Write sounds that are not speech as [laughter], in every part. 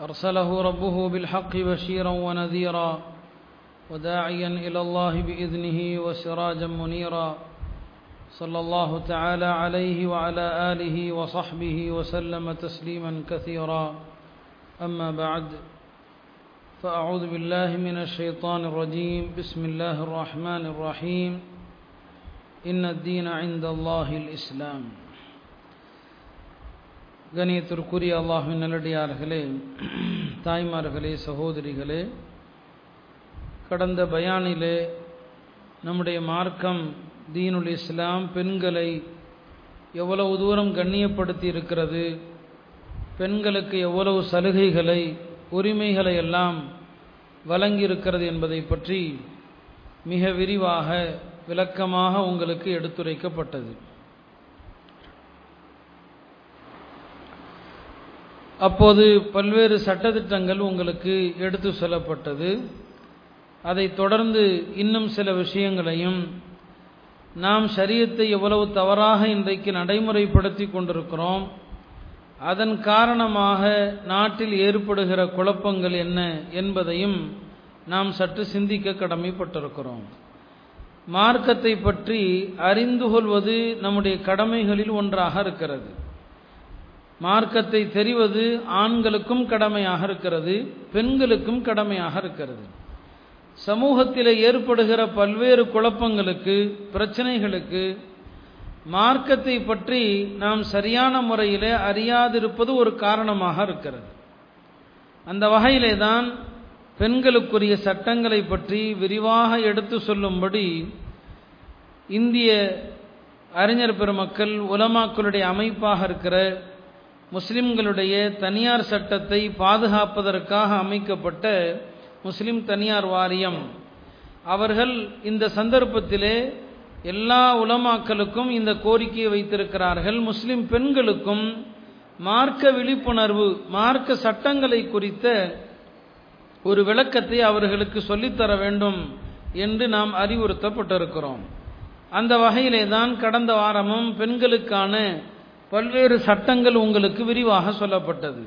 أرسله ربه بالحق بشيرا ونذيرا وداعيا إلى الله بإذنه وسراجا منيرا صلى الله تعالى عليه وعلى آله وصحبه وسلم تسليما كثيرا. أما بعد فأعوذ بالله من الشيطان الرجيم. بسم الله الرحمن الرحيم. إن الدين عند الله الإسلام. கணியத்திற்குரிய அல்லாஹின் நல்லடியார்களே [clears throat] தாய்மார்களே சகோதரிகளே கடந்த பயானிலே நம்முடைய மார்க்கம் தீனுல் இஸ்லாம் பெண்களை எவ்வளவு தூரம் கண்ணியப்படுத்தி இருக்கிறது பெண்களுக்கு எவ்வளவு சலுகைகளை உரிமைகளை எல்லாம் வழங்கியிருக்கிறது என்பதை பற்றி மிக விரிவாக விளக்கமாக உங்களுக்கு எடுத்துரைக்கப்பட்டது. அப்போது பல்வேறு சட்டத்திட்டங்கள் உங்களுக்கு எடுத்து சொல்லப்பட்டது. அதை தொடர்ந்து இன்னும் சில விஷயங்களையும் நாம் சரியத்தை எவ்வளவு தவறாக இன்றைக்கு நடைமுறைப்படுத்தி கொண்டிருக்கிறோம் அதன் காரணமாக நாட்டில் ஏற்படுகிற குழப்பங்கள் என்ன என்பதையும் நாம் சற்று சிந்திக்க கடமைப்பட்டிருக்கிறோம். மார்க்கத்தை பற்றி அறிந்து கொள்வது நம்முடைய கடமைகளில் ஒன்றாக இருக்கிறது. மார்க்கத்தை தெரிவது ஆண்களுக்கும் கடமையாக இருக்கிறது பெண்களுக்கும் கடமையாக இருக்கிறது. சமூகத்தில் ஏற்படுகிற பல்வேறு குழப்பங்களுக்கு பிரச்சனைகளுக்கு மார்க்கத்தை பற்றி நாம் சரியான முறையில் அறியாதிருப்பது ஒரு காரணமாக இருக்கிறது. அந்த வகையிலே தான் பெண்களுக்குரிய சட்டங்களை பற்றி விரிவாக எடுத்து சொல்லும்படி இந்திய அறிஞர் பெருமக்கள் உலமாக்களுடைய அமைப்பாக இருக்கிற முஸ்லிம்களுடைய தனியார் சட்டத்தை பாதுகாப்பதற்காக அமைக்கப்பட்ட முஸ்லிம் தனியார் வாரியம். அவர்கள் இந்த சந்தர்ப்பத்திலே எல்லா உலமாக்களுக்கும் இந்த கோரிக்கையை வைத்திருக்கிறார்கள். முஸ்லிம் பெண்களுக்கும் மார்க்க விழிப்புணர்வு மார்க்க சட்டங்களை குறித்த ஒரு விளக்கத்தை அவர்களுக்கு சொல்லித்தர வேண்டும் என்று நாம் அறிவுறுத்தப்பட்டிருக்கிறோம். அந்த வகையிலே தான் கடந்த வாரமும் பெண்களுக்கான பல்வேறு சட்டங்கள் உங்களுக்கு விரிவாக சொல்லப்பட்டது.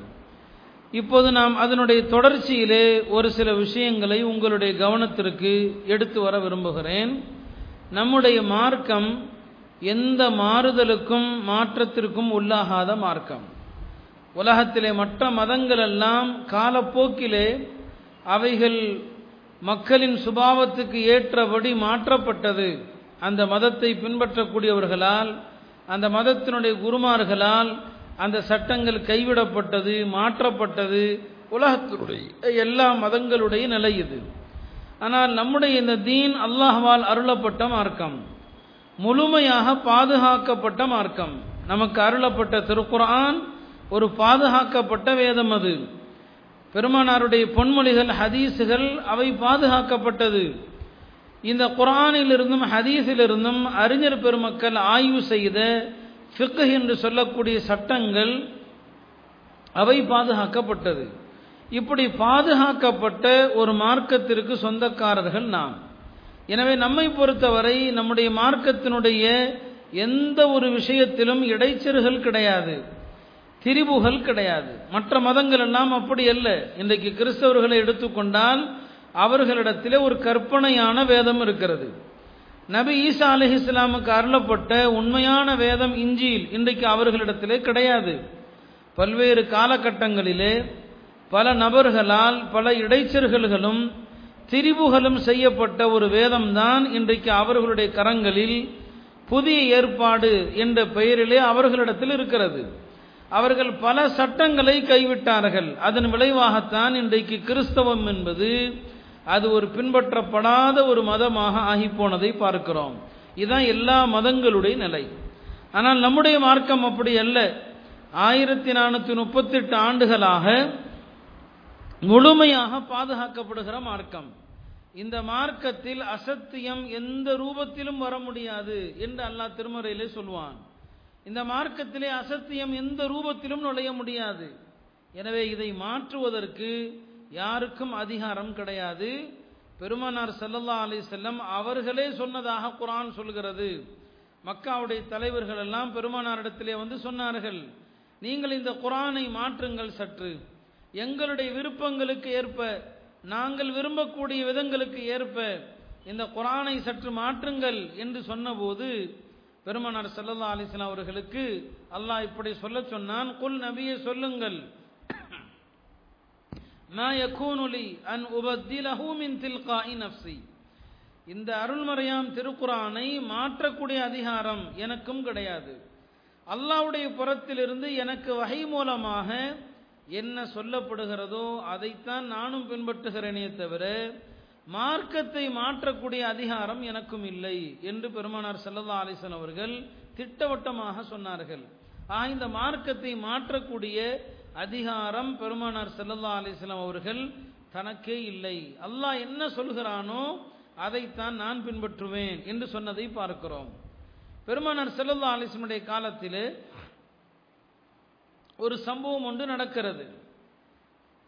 இப்போது நாம் அதனுடைய தொடர்ச்சியிலே ஒரு சில விஷயங்களை உங்களுடைய கவனத்திற்கு எடுத்து வர விரும்புகிறேன். நம்முடைய மார்க்கம் எந்த மாறுதலுக்கும் மாற்றத்திற்கும் உள்ளாகாத மார்க்கம். உலகத்திலே மற்ற மதங்கள் எல்லாம் காலப்போக்கிலே அவைகள் மக்களின் சுபாவத்துக்கு ஏற்றபடி மாற்றப்பட்டது. அந்த மதத்தை பின்பற்றக்கூடியவர்களால் அந்த மதத்தினுடைய குருமார்களால் அந்த சட்டங்கள் கைவிடப்பட்டது மாற்றப்பட்டது. உலகத்தினுடைய எல்லா மதங்களுடைய நிலை இது. ஆனால் நம்முடைய இந்த தீன் அல்லாஹ்வால் அருளப்பட்ட மார்க்கம் முழுமையாக பாதுகாக்கப்பட்ட மார்க்கம். நமக்கு அருளப்பட்ட திருக்குரான் ஒரு பாதுகாக்கப்பட்ட வேதம் அது. பெருமானாருடைய பொன்மொழிகள் ஹதீஸுகள் அவை பாதுகாக்கப்பட்டது. இந்த குரானிலிருந்தும் ஹதீஸிலிருந்தும் அறிஞர் பெருமக்கள் ஆய்வு செய்த ஃபிக்கு என்று சொல்லக்கூடிய சட்டங்கள் அவை பாதுகாக்கப்பட்டது. இப்படி பாதுகாக்கப்பட்ட ஒரு மார்க்கத்திற்கு சொந்தக்காரர்கள் நாம். எனவே நம்மை பொறுத்தவரை நம்முடைய மார்க்கத்தினுடைய எந்த ஒரு விஷயத்திலும் இடைச்சல்கள் கிடையாது. திரிபுகள் கிடையாது. மற்ற மதங்கள் எல்லாம் அப்படி அல்ல. இன்றைக்கு கிறிஸ்தவர்களை எடுத்துக்கொண்டால் அவர்களிடத்திலே ஒரு கற்பனையான வேதம் இருக்கிறது. நபி ஈசா அலஹி இஸ்லாமுக்கு அருளப்பட்ட உண்மையான வேதம் இஞ்சியில் இன்றைக்கு அவர்களிடத்திலே கிடையாது. பல்வேறு காலகட்டங்களிலே பல நபர்களால் பல இடைச்சல்களும் திரிவுகளும் செய்யப்பட்ட ஒரு வேதம்தான் இன்றைக்கு அவர்களுடைய கரங்களில் புதிய ஏற்பாடு என்ற பெயரிலே அவர்களிடத்தில் இருக்கிறது. அவர்கள் பல சட்டங்களை கைவிட்டார்கள். அதன் விளைவாகத்தான் இன்றைக்கு கிறிஸ்தவம் என்பது அது ஒரு பின்பற்றப்படாத ஒரு மதமாக ஆகிப்போனதை பார்க்கிறோம். இதுதான் எல்லா மதங்களுடைய நிலை. ஆனால் நம்முடைய மார்க்கம் அப்படி அல்ல. ஆயிரத்தி நானூற்றி முப்பத்தெட்டு ஆண்டுகளாக முழுமையாக பாதுகாக்கப்படுகிற மார்க்கம். இந்த மார்க்கத்தில் அசத்தியம் எந்த ரூபத்திலும் வர முடியாது என்று அல்லாஹ் திருமறையிலே சொல்வான். இந்த மார்க்கத்திலே அசத்தியம் எந்த ரூபத்திலும் நுழைய முடியாது. எனவே இதை மாற்றுவதற்கு யாருக்கும் அதிகாரம் கிடையாது. பெருமானார் சல்லல்லா அலி செல்லம் அவர்களே சொன்னதாக குரான் சொல்கிறது. மக்காவுடைய தலைவர்கள் எல்லாம் பெருமானாரிடத்திலே வந்து சொன்னார்கள் நீங்கள் இந்த குரானை மாற்றுங்கள் சற்று. எங்களுடைய விருப்பங்களுக்கு ஏற்ப நாங்கள் விரும்பக்கூடிய விதங்களுக்கு ஏற்ப இந்த குரானை சற்று மாற்றுங்கள் என்று சொன்னபோது பெருமனார் சல்லல்லா அலிஸ்லாம் அவர்களுக்கு அல்லாஹ் இப்படி சொல்ல சொன்னான் குல் நபியை சொல்லுங்கள். மா யகூனுலி அன் உபத்திலஹு மின் தில்காஇ நஃப்ஸி இந்த அருள்மறையாம் திருக்குரானை மாற்றக்கூடிய அதிகாரம் எனக்கும் கிடையாது. அல்லாவுடைய புறத்திலிருந்து எனக்கு வகை மூலமாக என்ன சொல்லப்படுகிறதோ அதைத்தான் நானும் பின்பற்றுகிறேனே தவிர மார்க்கத்தை மாற்றக்கூடிய அதிகாரம் எனக்கும் இல்லை என்று பெருமானார் சல்லல்லா அலிசன் அவர்கள் திட்டவட்டமாக சொன்னார்கள். ஆக இந்த மார்க்கத்தை மாற்றக்கூடிய அதிகாரம் பெருமானார் செல்லல்லா அலிஸ்லாம் அவர்கள் தனக்கே இல்லை. அல்லாஹ் என்ன சொல்கிறானோ அதைத்தான் நான் பின்பற்றுவேன் என்று சொன்னதை பார்க்கிறோம். பெருமானார் செல்லல்லா அலிஸ்லமுடைய காலத்தில் ஒரு சம்பவம் ஒன்று நடக்கிறது.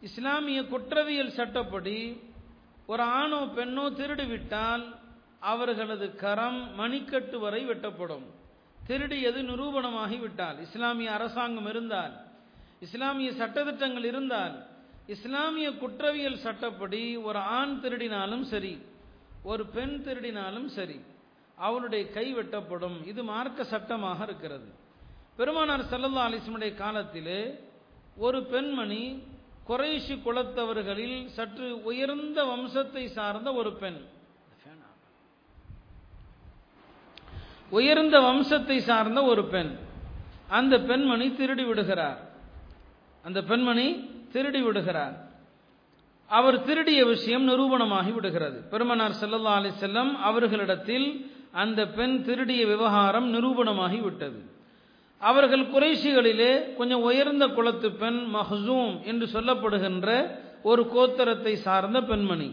இஸ்லாமிய குற்றவியல் சட்டப்படி ஒரு ஆணோ பெண்ணோ திருடி விட்டால் அவர்களது கரம் மணிக்கட்டு வரை வெட்டப்படும். திருடியது நிரூபணமாகிவிட்டால் இஸ்லாமிய அரசாங்கம் இருந்தால் இஸ்லாமிய சட்டத்திட்டங்கள் இருந்தால் இஸ்லாமிய குற்றவியல் சட்டப்படி ஒரு ஆண் திருடினாலும் சரி ஒரு பெண் திருடினாலும் சரி அவளுடைய கை வெட்டப்படும். இது மார்க்க சட்டமாக இருக்கிறது. பெருமானார் சல்லல்லா அலிஸ்மனுடைய காலத்திலே ஒரு பெண்மணி குறைஷி குலத்தவர்களில் சற்று உயர்ந்த வம்சத்தை சார்ந்த ஒரு பெண். உயர்ந்த வம்சத்தை சார்ந்த ஒரு பெண். அந்த பெண்மணி திருடி விடுகிறார். அந்த பெண்மணி திருடி விடுகிறார். அவர் திருடிய விஷயம் நிரூபணமாகி விடுகிறது. பெருமனார் செல்லல்லா அலி செல்லம் அவர்களிடத்தில் அந்த பெண் திருடிய விவகாரம் நிரூபணமாகி விட்டது. அவர்கள் குறைஷிகளிலே கொஞ்சம் உயர்ந்த குலத்து பெண் மஹசூம் என்று சொல்லப்படுகின்ற ஒரு கோத்தரத்தை சார்ந்த பெண்மணி.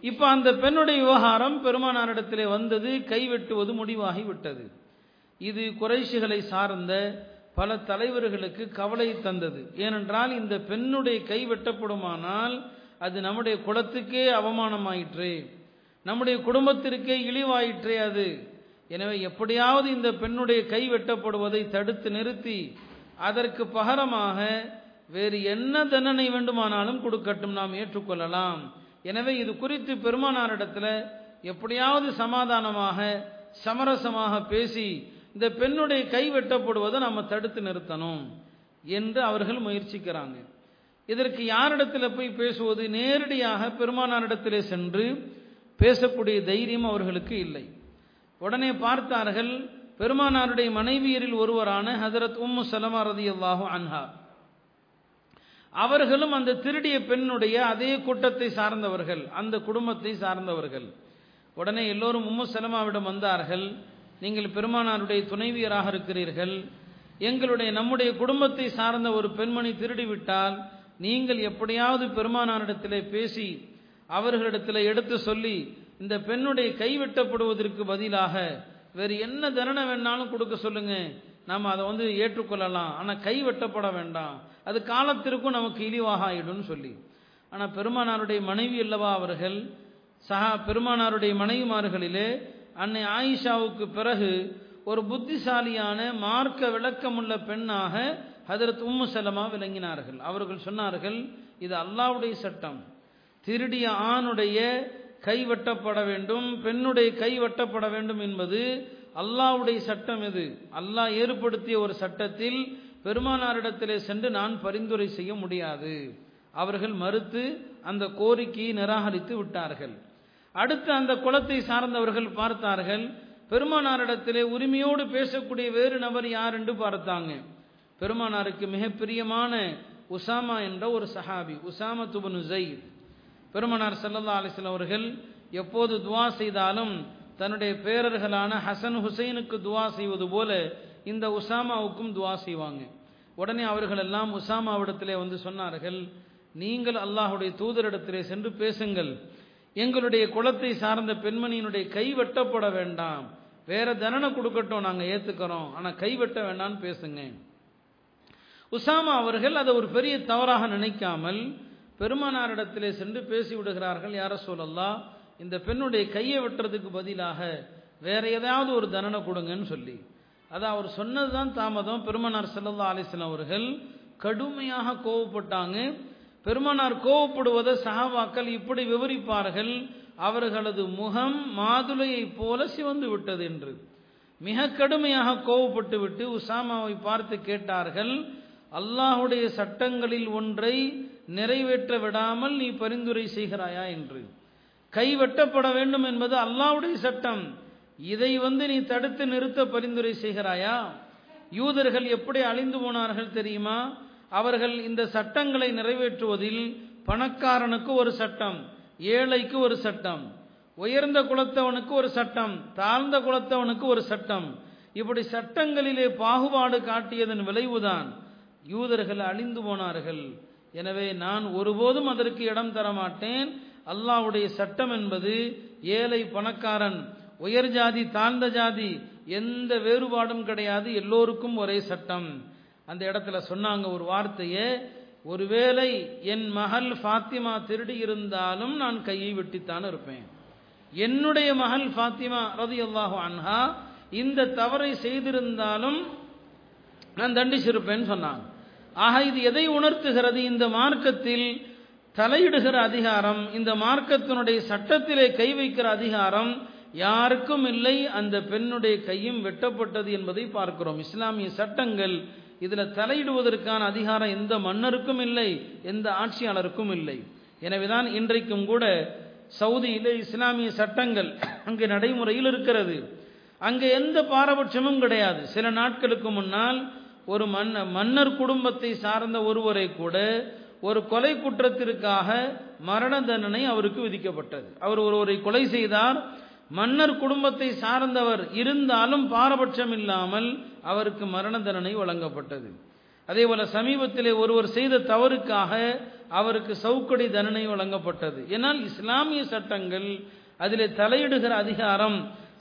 இப்போ அந்த பெண்ணுடைய விவகாரம் பெருமானாரிடத்திலே வந்தது கைவெட்டுவது முடிவாகி விட்டது. இது குறைஷிகளை சார்ந்த பல தலைவர்களுக்கு கவலை தந்தது. ஏனென்றால் இந்த பெண்ணுடைய கை வெட்டப்படுமானால் அது நம்முடைய குலத்துக்கே அவமானமாயிற்று. நம்முடைய குடும்பத்திற்கே இழிவாயிற்றே அது. எனவே எப்படியாவது இந்த பெண்ணுடைய கை வெட்டப்படுவதை தடுத்து நிறுத்தி அதற்கு பகரமாக வேறு என்ன தண்டனை வேண்டுமானாலும் கொடுக்கட்டும் நாம் ஏற்றுக்கொள்ளலாம். எனவே இது குறித்து பெருமானாரிடத்தில் எப்படியாவது சமாதானமாக சமரசமாக பேசி இந்த பெண்ணுடைய கை வெட்டப்படுவதை நம்ம தடுத்து நிறுத்தணும் என்று அவர்கள் முயற்சிக்கிறாங்க. இதற்கு யாரிடத்தில் போய் பேசுவது? நேரடியாக பெருமானாரிடத்திலே சென்று பேசக்கூடிய தைரியம் அவர்களுக்கு இல்லை. உடனே பார்த்தார்கள் பெருமானாருடைய மனைவியரில் ஒருவரான ஹதரத் உம்மு சலமா ரதி அல்லாஹு அன்ஹா. அவர்களும் அந்த திருடிய பெண்ணுடைய அதே கூட்டத்தை சார்ந்தவர்கள் அந்த குடும்பத்தை சார்ந்தவர்கள். உடனே எல்லோரும் உம்மு சலமாவிடம் வந்தார்கள் நீங்கள் பெருமானாருடைய துணைவியராக இருக்கிறீர்கள். எங்களுடைய நம்முடைய குடும்பத்தை சார்ந்த ஒரு பெண்மணி திருடிவிட்டால் நீங்கள் எப்படியாவது பெருமானாரிடத்திலே பேசி அவர்களிடத்தில் எடுத்து சொல்லி இந்த பெண்ணுடைய கை வெட்டப்படுவதற்கு பதிலாக வேறு என்ன தண்டனை வேணாலும் கொடுக்க சொல்லுங்க. நாம் அதை வந்து ஏற்றுக்கொள்ளலாம். ஆனால் கை வெட்டப்பட வேண்டாம். அது காலத்திற்கும் நமக்கு இழிவாக ஆயிடும்னு சொல்லி. ஆனால் பெருமானாருடைய மனைவி அல்லவா அவர்கள் சஹா பெருமானாருடைய மனைவிமார்களிலே அன்னை ஆயிஷாவுக்கு பிறகு ஒரு புத்திசாலியான மார்க்க விளக்கமுள்ள பெண்ணாக ஹதரத் உம்மு சலமா விளங்கினார்கள். அவர்கள் சொன்னார்கள் இது அல்லாவுடைய சட்டம். திருடிய ஆணுடைய கை வெட்டப்பட வேண்டும் பெண்ணுடைய கை வெட்டப்பட வேண்டும் என்பது அல்லாவுடைய சட்டம் இது அல்லாஹ் ஏற்படுத்திய ஒரு சட்டத்தில் பெருமானாரிடத்திலே சென்று நான் பரிந்துரை செய்ய முடியாது. அவர்கள் மறுத்து அந்த கோரிக்கையை நிராகரித்து விட்டார்கள். அடுத்து அந்த குலத்தை சார்ந்தவர்கள் பார்த்தார்கள். பெருமானாரிடத்திலே உரிமையோடு பேசக்கூடிய வேறு நபர் யார் என்று பார்த்தாங்க. பெருமானாருக்கு மிக பிரியமான உசாமா என்ற ஒரு சஹாபி உசாமா துபனு ஜெயித் பெருமனார் சல்லல்லா அலிஸ்லாம் அவர்கள் எப்போது துவா செய்தாலும் தன்னுடைய பேரர்களான ஹசன் ஹுசைனுக்கு துவா செய்வது போல இந்த உசாமாவுக்கும் துவா செய்வாங்க. உடனே அவர்கள் எல்லாம் உசாமாவிடத்திலே வந்து சொன்னார்கள் நீங்கள் அல்லாஹுடைய தூதரிடத்திலே சென்று பேசுங்கள். எங்களுடைய குலத்தை சார்ந்த பெண்மணியினுடைய கை வெட்டப்பட வேண்டாம். வேற தண்டனை கொடுக்கட்டும் நாங்கள் ஏத்துக்கிறோம். ஆனால் கை வெட்ட வேண்டாம்னு பேசுங்க. உசாமா அவர்கள் அதை ஒரு பெரிய தவறாக நினைக்காமல் பெருமானாரிடத்திலே சென்று பேசி விடுகிறார்கள் யார சொல்லலாம் இந்த பெண்ணுடைய கையை வெட்டுறதுக்கு பதிலாக வேற ஏதாவது ஒரு தண்டனை கொடுங்கன்னு சொல்லி. அது அவர் சொன்னதுதான் தாமதம். பெருமனார் செல்லல்லா அலிஸ்லாம் அவர்கள் கடுமையாக கோவப்பட்டாங்க. பெருமானார் கோவப்படுவதை சஹாபாக்கள் இப்படி விவரிப்பார்கள் அவர்களது முகம் மாதுளையைப் போல சிவந்து விட்டது என்று. மிக கடுமையாக கோவப்பட்டு விட்டு உசாமாவை பார்த்து கேட்டார்கள் அல்லாஹுடைய சட்டங்களில் ஒன்றை நிறைவேற்ற விடாமல் நீ பரிந்துரை செய்கிறாயா? என்று. கை வெட்டப்பட வேண்டும் என்பது அல்லாஹுடைய சட்டம். இதை வந்து நீ தடுத்து நிறுத்த பரிந்துரை செய்கிறாயா? யூதர்கள் எப்படி அழிந்து போனார்கள் தெரியுமா? அவர்கள் இந்த சட்டங்களை நிறைவேற்றுவதில் பணக்காரனுக்கு ஒரு சட்டம் ஏழைக்கு ஒரு சட்டம் உயர்ந்த குலத்தவனுக்கு ஒரு சட்டம் தாழ்ந்த குலத்தவனுக்கு ஒரு சட்டம். இப்படி சட்டங்களிலே பாகுபாடு காட்டியதன் விளைவுதான் யூதர்கள் அழிந்து போனார்கள். எனவே நான் ஒருபோதும் அதற்கு இடம் தர மாட்டேன். அல்லாவுடைய சட்டம் என்பது ஏழை பணக்காரன் உயர் ஜாதி தாழ்ந்த ஜாதி எந்த வேறுபாடும் கிடையாது. எல்லோருக்கும் ஒரே சட்டம். அந்த இடத்துல சொன்னாங்க ஒரு வார்த்தையே ஒருவேளை என் மகள் ஃபாத்திமா திருடி இருந்தாலும் நான் கையை வெட்டித்தான் இருப்பேன். என்னுடைய மகள் ஃபாத்திமா ரதி அல்லாஹு அன்ஹா இந்த தவறை செய்திருந்தாலும் நான் தண்டிச்சிருப்பேன்னு சொன்னாங்க. ஆக இது எதை உணர்த்துகிறது? இந்த மார்க்கத்தில் தலையிடுகிற அதிகாரம் இந்த மார்க்கத்தினுடைய சட்டத்திலே கை வைக்கிற அதிகாரம் யாருக்கும் இல்லை. அந்த பெண்ணுடைய கையும் வெட்டப்பட்டது என்பதை பார்க்கிறோம். இஸ்லாமிய சட்டங்கள் இதில் தலையிடுவதற்கான அதிகாரம் எந்த மன்னருக்கும் இல்லை எந்த ஆட்சியாளருக்கும் இல்லை. எனவேதான் இன்றைக்கும் கூட சவுதியிலே இஸ்லாமிய சட்டங்கள் அங்கு நடைமுறையில் இருக்கிறது. அங்கே எந்த பாரபட்சமும் கிடையாது. சில நாட்களுக்கு முன்னால் ஒரு மன்ன மன்னர் குடும்பத்தை சார்ந்த ஒருவரை கூட ஒரு கொலை குற்றத்திற்காக மரண தண்டனை அவருக்கு விதிக்கப்பட்டது. அவர் ஒருவரை கொலை செய்தார் மன்னர் குடும்பத்தை சார்ந்தவர் இருந்தாலும் பாரபட்சம் இல்லாமல் அவருக்கு மரண தண்டனை வழங்கப்பட்டது. அதே போல சமீபத்திலே ஒருவர் செய்த தவறுக்காக அவருக்கு சவுக்கடி தண்டனை வழங்கப்பட்டது. ஏனால் இஸ்லாமிய சட்டங்கள் அதிலே தலையிடுகிற அதிகாரம்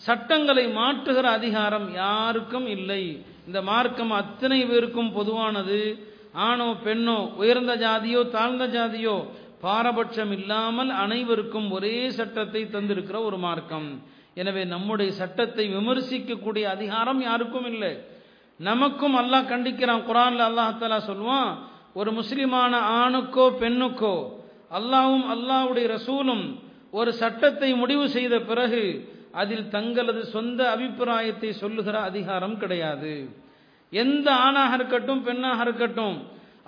சட்டங்களை மாற்றுகிற அதிகாரம் யாருக்கும் இல்லை. இந்த மார்க்கம் அத்தனை பேருக்கும் பொதுவானது. ஆணோ பெண்ணோ உயர்ந்த ஜாதியோ தாழ்ந்த ஜாதியோ பாரபட்சம் இல்லாமல் அனைவருக்கும் ஒரே சட்டத்தை தந்திருக்கிற ஒரு மார்க்கம். எனவே நம்முடைய சட்டத்தை விமர்சிக்கக்கூடிய அதிகாரம் யாருக்கும் இல்லை. நமக்கும் அல்லாஹ் கண்டிக்கிறான். குரான்ல அல்லாஹாலா சொல்லுவான் ஒரு முஸ்லிமான ஆணுக்கோ பெண்ணுக்கோ அல்லாவும் அல்லாவுடைய ரசூலும் ஒரு சட்டத்தை முடிவு செய்த பிறகு அதில் தங்களது சொந்த அபிப்பிராயத்தை சொல்லுகிற அதிகாரம் கிடையாது. எந்த ஆணாக இருக்கட்டும் பெண்ணாக இருக்கட்டும்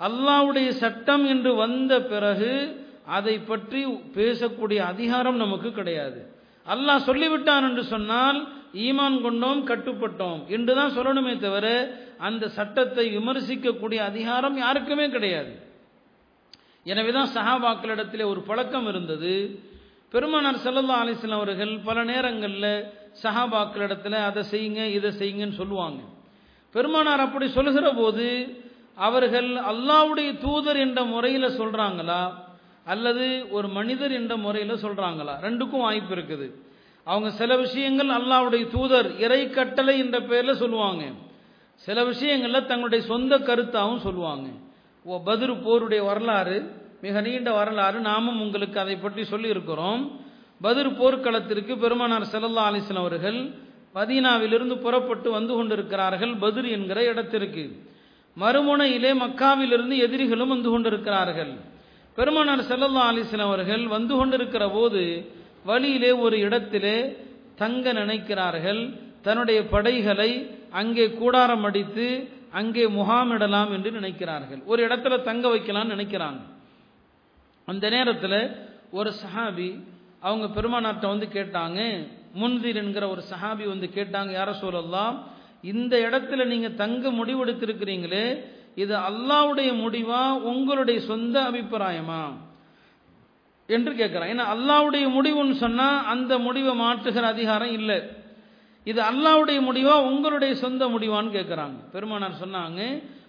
அல்லாவுடைய சட்டம் என்று வந்த பிறகு அதை பற்றி பேசக்கூடிய அதிகாரம் நமக்கு கிடையாது. அல்லாஹ் சொல்லிவிட்டான் என்று சொன்னால் ஈமான் கொண்டோம் கட்டுப்பட்டோம். என்று தான் சொல்லணுமே தவிர அந்த சட்டத்தை விமர்சிக்கக்கூடிய அதிகாரம் யாருக்குமே கிடையாது. எனவேதான் சஹாபாக்களிடத்திலே ஒரு பழக்கம் இருந்தது. பெருமானார் செல்லல்லா அலிஸ்லாம் அவர்கள் பல நேரங்களில் சஹாபாக்களிடத்தில் அதை செய்யுங்க இதை செய்யுங்கன்னு சொல்லுவாங்க. பெருமானார் அப்படி சொல்லுகிற போது அவர்கள் அல்லாவுடைய தூதர் என்ற முறையில் சொல்றாங்களா அல்லது ஒரு மனிதர் என்ற முறையில் சொல்றாங்களா? ரெண்டுக்கும் வாய்ப்பு இருக்குது. அவங்க சில விஷயங்கள் அல்லாவுடைய தூதர் இறை கட்டளை என்ற பெயரில் சொல்லுவாங்க. சில விஷயங்களில் தங்களுடைய சொந்த கருத்தாகவும் சொல்லுவாங்க. ஓ பதிரு போருடைய வரலாறு மிக நீண்ட வரலாறு. நாமும் உங்களுக்கு அதை பற்றி சொல்லியிருக்கிறோம். பதிரு பதிர் போர்க்களத்திற்கு பெருமானார் செல்லல்லா அலிஸ்லாம் அவர்கள் மதீனாவிலிருந்து புறப்பட்டு வந்து கொண்டிருக்கிறார்கள் பதிர் என்கிற இடத்திற்கு. மறுமுனையிலே மக்காவிலிருந்து எதிரிகளும் வந்து கொண்டிருக்கிறார்கள். பெருமானார் செல்லல்லா அலிஸ்லாம் அவர்கள் வந்து கொண்டிருக்கிற போது வழியிலே ஒரு இடத்திலே தங்க நினைக்கிறார்கள். தன்னுடைய படைகளை அங்கே கூடாரம் அடித்து அங்கே முகாமிடலாம் என்று நினைக்கிறார்கள். ஒரு இடத்துல தங்க வைக்கலாம்னு நினைக்கிறாங்க. அந்த நேரத்தில் ஒரு சஹாபி அவங்க பெருமானார்ட்ட வந்து கேட்டாங்க. முன்தீர் என்கிற ஒரு சஹாபி வந்து கேட்டாங்க யார சொல்லலாம் இந்த இடத்துல நீங்க தங்க முடிவெடுத்திருக்கிறீங்களே இது அல்லாவுடைய முடிவா உங்களுடைய சொந்த அபிப்பிராயமா? என்று கேட்கிறான். ஏன்னா அல்லாவுடைய முடிவுன்னு சொன்னா அந்த முடிவை மாற்றுகிற அதிகாரம் இல்லை. இது அல்லாவுடைய முடிவா உங்களுடைய சொந்த முடிவான்னு கேட்குறாங்க. பெருமானார் சொன்னாங்க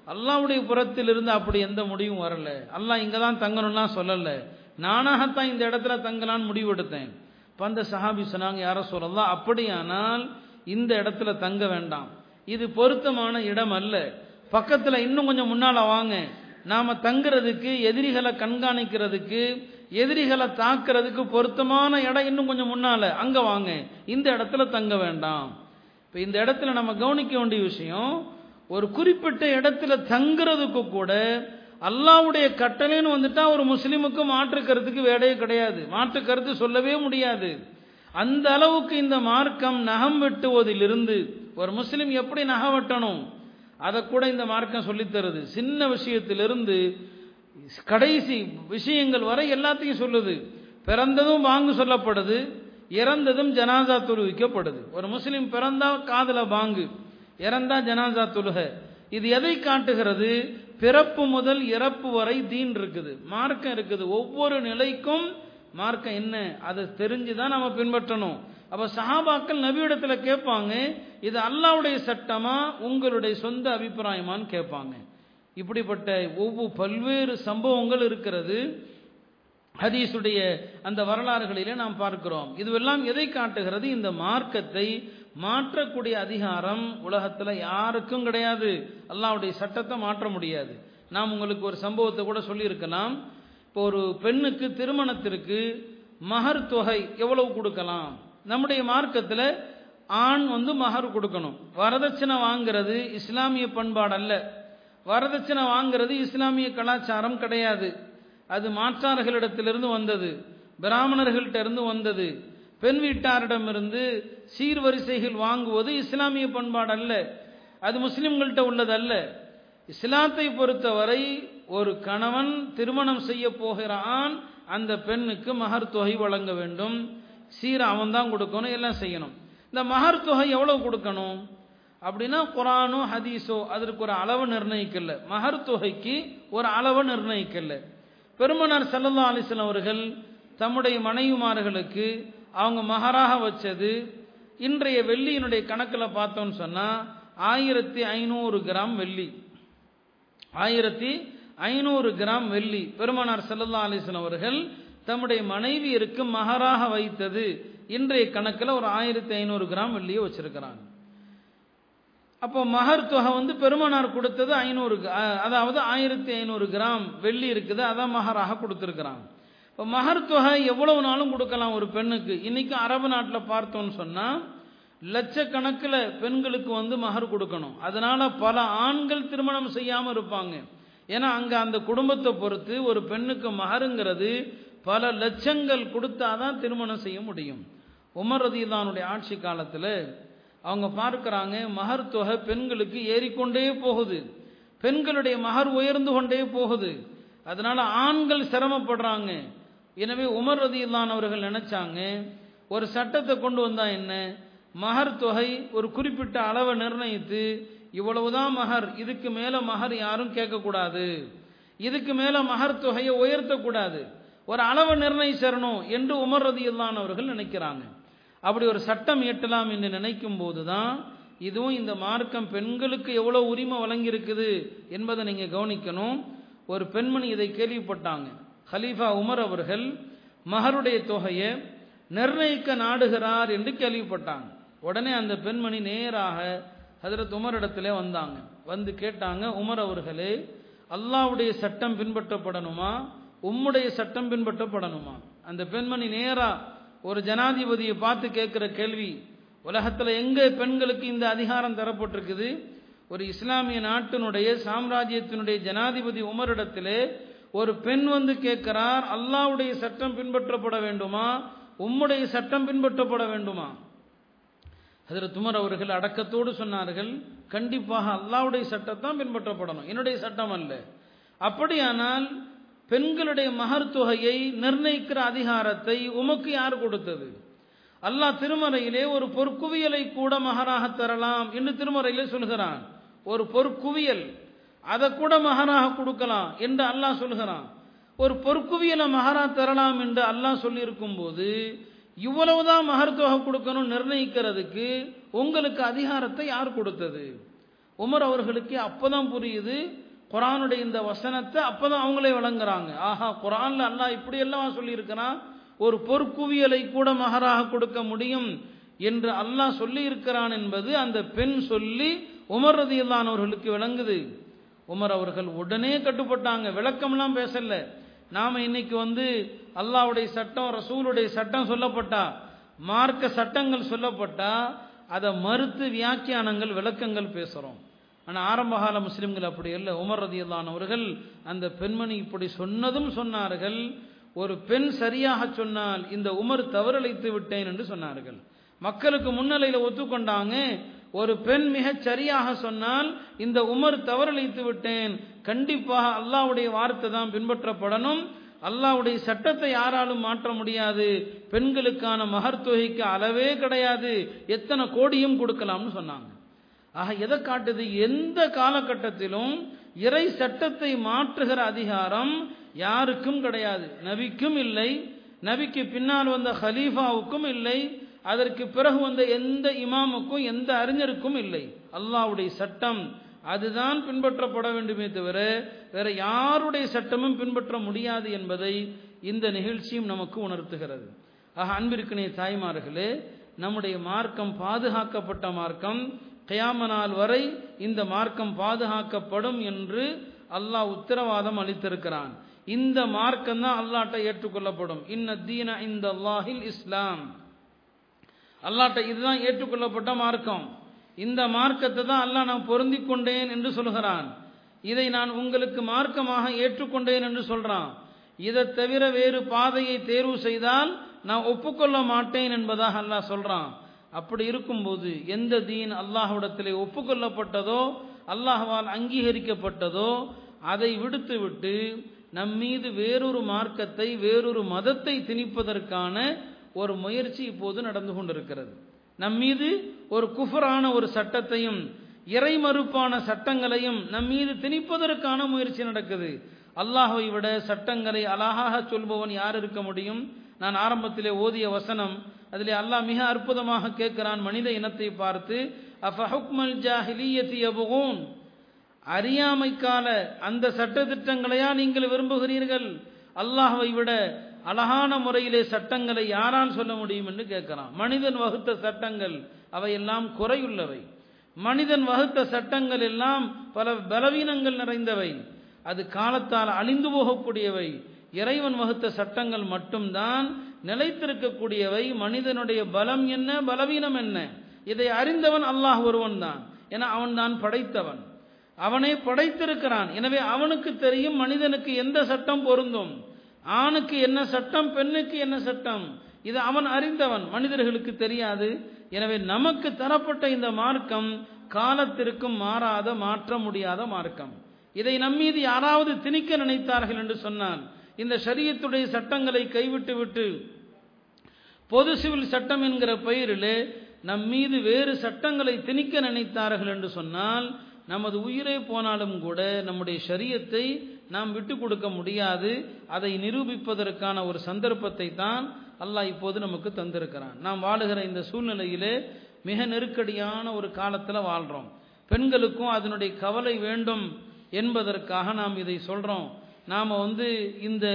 அல்லாவுடைய புறத்திலிருந்து அப்படி எந்த முடிவும் வரல. அல்லாஹ் இங்கே தான் தங்கணும்லாம் சொல்லலை. நானாகத்தான் இந்த இடத்துல தங்கலான்னு முடிவெடுத்தேன் இப்போ அந்த சஹாபி சொன்னாங்க யாரோ சொல்லலாம் அப்படியானால் இந்த இடத்துல தங்க வேண்டாம். இது பொருத்தமான இடம் அல்ல. பக்கத்தில் இன்னும் கொஞ்சம் முன்னால் வாங்க. நாம் தங்குறதுக்கு எதிரிகளை கண்காணிக்கிறதுக்கு எதிரிகளை தாக்குறதுக்கு பொருத்தமான இடம் இன்னும் கொஞ்சம் முன்னால். அங்கே வாங்க. இந்த இடத்துல தங்க வேண்டாம். இப்போ இந்த இடத்துல நம்ம கவனிக்க வேண்டிய விஷயம் ஒரு குறிப்பிட்ட இடத்துல தங்குறதுக்கு கூட அல்லாவுடைய கட்டளைன்னு வந்துட்டா ஒரு முஸ்லீமுக்கு மாற்று கருத்துக்கு வேடையே கிடையாது. மாற்று கருத்து சொல்லவே முடியாது. அந்த அளவுக்கு இந்த மார்க்கம் நகம் வெட்டுவதிலிருந்து ஒரு முஸ்லீம் எப்படி நகம் வெட்டணும்? அதை கூட இந்த மார்க்கம் சொல்லித்தருது. சின்ன விஷயத்திலிருந்து கடைசி விஷயங்கள் வரை எல்லாத்தையும் சொல்லுது. பிறந்ததும் வாங்கு சொல்லப்படுது இறந்ததும் ஜனாசா தொழுவிக்கப்படுது ஒரு முஸ்லீம் பிறந்தா காதல பாங்கு இறந்தா ஜனாசா தொழுக. இது எதை காட்டுகிறது? பிறப்பு முதல் இறப்பு வரை தீன் இருக்குது மார்க்கம் இருக்குது. ஒவ்வொரு நிலைக்கும் மார்க்கம் என்ன? அதை தெரிஞ்சுதான் நம்ம பின்பற்றணும். அப்ப சஹாபாக்கள் நபியிடத்துல கேட்பாங்க இது அல்லாவுடைய சட்டமா உங்களுடைய சொந்த அபிப்பிராயமான்னு கேட்பாங்க. இப்படிப்பட்ட ஒவ்வொரு பல்வேறு சம்பவங்கள் இருக்கிறது. ஹதீஸுடைய அந்த வரலாறுகளிலே நாம் பார்க்கிறோம். இதுவெல்லாம் எதை காட்டுகிறது? இந்த மார்க்கத்தை மாற்றக்கூடிய அதிகாரம் உலகத்தில் யாருக்கும் கிடையாது. அல்லாவுடைய சட்டத்தை மாற்ற முடியாது. நாம் உங்களுக்கு ஒரு சம்பவத்தை கூட சொல்லியிருக்கலாம். இப்போ ஒரு பெண்ணுக்கு திருமணத்திற்கு மகர் தொகை எவ்வளவு கொடுக்கலாம்? நம்முடைய மார்க்கத்தில் ஆண் வந்து மகர் கொடுக்கணும். வரதட்சணை வாங்கிறது இஸ்லாமிய பண்பாடு அல்ல வரதட்சணை வாங்கிறது இஸ்லாமிய கலாச்சாரம் கிடையாது. அது மாற்றார்களிடத்திலிருந்து வந்தது. பிராமணர்கள்ட்ட இருந்து வந்தது. பெண் வீட்டாரிடமிருந்து சீர்வரிசைகள் வாங்குவது இஸ்லாமிய பண்பாடு அல்ல அது முஸ்லிம்கள்ட்ட உள்ளது அல்ல இஸ்லாத்தை பொறுத்தவரை ஒரு கணவன் திருமணம் செய்ய போகிற ஆண் அந்த பெண்ணுக்கு மகர் தொகை வழங்க வேண்டும். சீரை அவன் தான் கொடுக்கணும் எல்லாம் செய்யணும். இந்த மகர் தொகை எவ்வளவு கொடுக்கணும்? அப்படின்னா குரானோ ஹதீஸோ அதற்கு ஒரு அளவு நிர்ணயிக்கல. மகர் தொகைக்கு ஒரு அளவு நிர்ணயிக்கல. பெருமனார் சல்லல்லா அலிஸ்லாம் அவர்கள் தம்முடைய மனைவிமார்களுக்கு அவங்க மகராக வச்சது இன்றைய வெள்ளியினுடைய கணக்கில் பார்த்தோம்னு சொன்னால் ஆயிரத்தி ஐநூறு கிராம் வெள்ளி. ஆயிரத்தி ஐநூறு கிராம் வெள்ளி. பெருமனார் சல்லல்லா அலிஸ்லாம் அவர்கள் தம்முடைய மனைவியருக்கு மகராக வைத்தது. இன்றைய கணக்கில் ஒரு ஆயிரத்தி ஐநூறு கிராம் வெள்ளியை வச்சிருக்கிறாங்க. அப்போ மகர் தொகை வந்து பெருமனார் கொடுத்தது ஐநூறு அதாவது ஆயிரத்தி ஐநூறு கிராம் வெள்ளி இருக்குது அதான் மகராக கொடுத்துருக்குறாங்க. இப்போ மகர் தொகை எவ்வளவு நாளும் கொடுக்கலாம் ஒரு பெண்ணுக்கு? இன்னைக்கு அரபு நாட்டில் பார்த்தோம்னு சொன்னால் லட்சக்கணக்கில் பெண்களுக்கு வந்து மகர் கொடுக்கணும். அதனால பல ஆண்கள் திருமணம் செய்யாமல் இருப்பாங்க. ஏன்னா அங்கே அந்த குடும்பத்தை பொறுத்து ஒரு பெண்ணுக்கு மகருங்கிறது பல லட்சங்கள் கொடுத்தாதான் திருமணம் செய்ய முடியும். உமர் ரதிதானுடைய ஆட்சி காலத்தில் அவங்க பார்க்குறாங்க மகர் தொகை பெண்களுக்கு ஏறிக்கொண்டே போகுது. பெண்களுடைய மகர் உயர்ந்து கொண்டே போகுது. அதனால ஆண்கள் சிரமப்படுறாங்க. எனவே உமர் ரதியில்லான் அவர்கள் நினைச்சாங்க ஒரு சட்டத்தை கொண்டு வந்தா என்ன? மகர் தொகை ஒரு குறிப்பிட்ட அளவை நிர்ணயித்து இவ்வளவுதான் மகர் இதுக்கு மேல மகர் யாரும் கேட்கக்கூடாது. இதுக்கு மேல மகர் தொகையை உயர்த்தக்கூடாது. ஒரு அளவை நிர்ணயிச்சிடணும் என்று உமர் ரதி அவர்கள் நினைக்கிறாங்க. அப்படி ஒரு சட்டம் இயற்றலாம் என்று நினைக்கும் போதுதான் இதுவும் இந்த மார்க்கம் பெண்களுக்கு எவ்வளவு உரிமை வழங்கியிருக்குது என்பதை நீங்க கவனிக்கணும். ஒரு பெண்மணி இதை கேள்விப்பட்டாங்க. ஹலீஃபா உமர் அவர்கள் மகருடைய தொகையை நிர்ணயிக்க நாடுகிறார் என்று கேள்விப்பட்டாங்க. உடனே அந்த பெண்மணி நேராக ஹதரத் உமர் இடத்துல வந்தாங்க. வந்து கேட்டாங்க உமர் அவர்களே அல்லாவுடைய சட்டம் பின்பற்றப்படணுமா? உம்முடைய சட்டம் பின்பற்றப்படணுமா? அந்த பெண்மணி நேரா ஒரு ஜனாதிபதியை பார்த்து கேட்கிற கேள்வி உலகத்தில் எங்க பெண்களுக்கு இந்த அதிகாரம் தரப்பட்டிருக்குது? ஒரு இஸ்லாமிய நாட்டினுடைய சாம்ராஜ்யத்தினுடைய ஜனாதிபதி உமரிடத்திலே ஒரு பெண் வந்து கேட்கிறார் அல்லாவுடைய சட்டம் பின்பற்றப்பட வேண்டுமா? உம்முடைய சட்டம் பின்பற்றப்பட வேண்டுமா? அதில் துமர் அவர்கள் அடக்கத்தோடு சொன்னார்கள் கண்டிப்பாக அல்லாவுடைய சட்டத்தான் பின்பற்றப்படணும். என்னுடைய சட்டம் அல்ல. அப்படியானால் பெண்களுடைய மகர் தொகையை நிர்ணயிக்கிற அதிகாரத்தை உமக்கு யார் கொடுத்தது? அல்லாஹ் திருமறையிலே ஒரு பொற்குவியலை கூட மகராக தரலாம் என்று திருமறையிலே சொல்கிறான். ஒரு பொற்குவியல் அதை கூட மகராக கொடுக்கலாம் என்று அல்லாஹ் சொல்கிறான். ஒரு பொற்குவியலை மகரா தரலாம் என்று அல்லாஹ் சொல்லியிருக்கும் போது இவ்வளவுதான் மகர் தொகை கொடுக்கணும் நிர்ணயிக்கிறதுக்கு உங்களுக்கு அதிகாரத்தை யார் கொடுத்தது? உமர் அவர்களுக்கு அப்போதான் புரியுது குரானுடைய இந்த வசனத்தை அப்பதான் அவங்களே வழங்குறாங்க ஆஹா குரான்ல அல்லாஹ் இப்படி எல்லாம் சொல்லியிருக்கிறான் ஒரு பொற்குவியலை கூட மகராக கொடுக்க முடியும் என்று அல்லாஹ் சொல்லி இருக்கிறான் என்பது அந்த பெண் சொல்லி உமர் ரதியில்லான் அவர்களுக்கு விளங்குது. உமர் அவர்கள் உடனே கட்டுப்பட்டாங்க. விளக்கம்லாம் பேசல. நாம இன்னைக்கு வந்து அல்லாவுடைய சட்டம் ரசூலுடைய சட்டம் சொல்லப்பட்டா மார்க்க சட்டங்கள் சொல்லப்பட்டா அதை மறுத்து வியாக்கியானங்கள் விளக்கங்கள் பேசுறோம். ஆனால் ஆரம்பகால முஸ்லிம்கள் அப்படி இல்லை உமர் ரதியல்லானவர்கள் அந்த பெண்மணி இப்படி சொன்னதும் சொன்னார்கள். ஒரு பெண் சரியாக சொன்னால் இந்த உமர் தவறளித்து விட்டேன் என்று சொன்னார்கள். மக்களுக்கு முன்னிலையில் ஒத்துக்கொண்டாங்க. ஒரு பெண் மிகச் சரியாக சொன்னால் இந்த உமர் தவறளித்து விட்டேன். கண்டிப்பாக அல்லாவுடைய வார்த்தை தான் பின்பற்றப்படணும். அல்லாவுடைய சட்டத்தை யாராலும் மாற்ற முடியாது. பெண்களுக்கான மகர் தொகைக்கு அளவே கிடையாது. எத்தனை கோடியும் கொடுக்கலாம்னு சொன்னாங்க. ஆக எதை காட்டுது? எந்த காலகட்டத்திலும் இறை சட்டத்தை மாற்றுகிற அதிகாரம் யாருக்கும் கிடையாது. நபிக்கும் இல்லை. நபிக்கு பின்னால் வந்த ஹலீஃபாவுக்கும் இல்லை. அதற்கு பிறகு வந்த எந்த இமாமுக்கும் எந்த அறிஞருக்கும் இல்லை. அல்லாவுடைய சட்டம் அதுதான் பின்பற்றப்பட வேண்டுமே தவிர வேற யாருடைய சட்டமும் பின்பற்ற முடியாது என்பதை இந்த நிகழ்ச்சியும் நமக்கு உணர்த்துகிறது. ஆக அன்பிற்கினே தாய்மார்களே நம்முடைய மார்க்கம் பாதுகாக்கப்பட்ட மார்க்கம். கயாம நாள் வரை இந்த மார்க்கம் பாதுகாக்கப்படும் என்று அல்லாஹ் உத்தரவாதம் அளித்திருக்கிறான். இந்த மார்க்கம் தான் அல்லாட்ட ஏற்றுக்கொள்ளப்படும். இன்ன தீன இந்த அல்லாஹில் இஸ்லாம். அல்லாட்ட இதுதான் ஏற்றுக்கொள்ளப்பட்ட மார்க்கம். இந்த மார்க்கத்தை தான் அல்லாஹ் நான் பொருந்தி கொண்டேன் என்று சொல்கிறான். இதை நான் உங்களுக்கு மார்க்கமாக ஏற்றுக்கொண்டேன் என்று சொல்றான். இதை தவிர வேறு பாதையை தேர்வு செய்தால் நான் ஒப்புக்கொள்ள மாட்டேன் என்பதாக அல்லாஹ் சொல்றான். அப்படி இருக்கும்போது எந்த தீன் அல்லாஹ்விடத்திலே ஒப்புக்கொள்ளப்பட்டதோ அல்லாஹ்வால் அங்கீகரிக்கப்பட்டதோ அதை விடுத்துவிட்டு நம் நம்மீது வேறொரு மார்க்கத்தை வேறொரு மதத்தை திணிப்பதற்கான ஒரு முயற்சி இப்போது நடந்து கொண்டிருக்கிறது. நம்மீது ஒரு குஃபரான ஒரு சட்டத்தையும் இறைமறுப்பான சட்டங்களையும் நம்மீது திணிப்பதற்கான முயற்சி நடக்குது. அல்லாஹை விட சட்டங்களை அழகாக சொல்பவன் யார் இருக்க முடியும்? நான் ஆரம்பத்திலே ஓதிய வசனம் அதிலே அல்லாஹ் மிக அற்புதமாக கேட்கிறான் மனித இனத்தை பார்த்து அஃபஹுக்மல் ஜாஹிலியத்தி யபுகூன்? அறியாமைக்கால அந்த சட்டத்திட்டங்களையா நீங்கள் விரும்புகிறீர்கள்? அல்லாஹை விட அழகான முறையிலே சட்டங்களை யாரால் சொல்ல முடியும் என்று கேட்கிறான். மனிதன் வகுத்த சட்டங்கள் அவையெல்லாம் குறையுள்ளவை. மனிதன் வகுத்த சட்டங்கள் எல்லாம் பல பலவீனங்கள் நிறைந்தவை. அது காலத்தால் அழிந்து போகக்கூடியவை. இறைவன் வகுத்த சட்டங்கள் மட்டும்தான் நிலைத்திருக்கக்கூடியவை மனிதனுடைய பலம் என்ன பலவீனம் என்ன? இதை அறிந்தவன் அல்லாஹ் ஒருவன் தான் என அவன் தான் படைத்தவன். அவனை படைத்திருக்கிறான். எனவே அவனுக்கு தெரியும் மனிதனுக்கு எந்த சட்டம் பொருந்தும். ஆணுக்கு என்ன சட்டம் பெண்ணுக்கு என்ன சட்டம்? இது அவன் அறிந்தவன். மனிதர்களுக்கு தெரியாது. எனவே நமக்கு தரப்பட்ட இந்த மார்க்கம் காலத்திற்கும் மாறாத மாற்ற முடியாத மார்க்கம். இதை நம்மீது யாராவது திணிக்க நினைத்தார்கள் என்று சொன்னான் இந்த ஷரியத்துடைய சட்டங்களை கைவிட்டு விட்டு பொது சிவில் சட்டம் என்கிற பெயரிலே நம் மீது வேறு சட்டங்களை திணிக்க நினைத்தார்கள் என்று சொன்னால் நமது உயிரே போனாலும் கூட நம்முடைய சரியத்தை நாம் விட்டு கொடுக்க முடியாது. அதை நிரூபிப்பதற்கான ஒரு சந்தர்ப்பத்தை தான் அல்லாஹ் இப்போது நமக்கு தந்திருக்கிறான். நாம் வாழுகிற இந்த சூழ்நிலையிலே மிக நெருக்கடியான ஒரு காலத்தில் வாழ்கிறோம் பெண்களுக்கும் அதனுடைய கவலை வேண்டும் என்பதற்காக நாம் இதை சொல்கிறோம் நாம் வந்து இந்த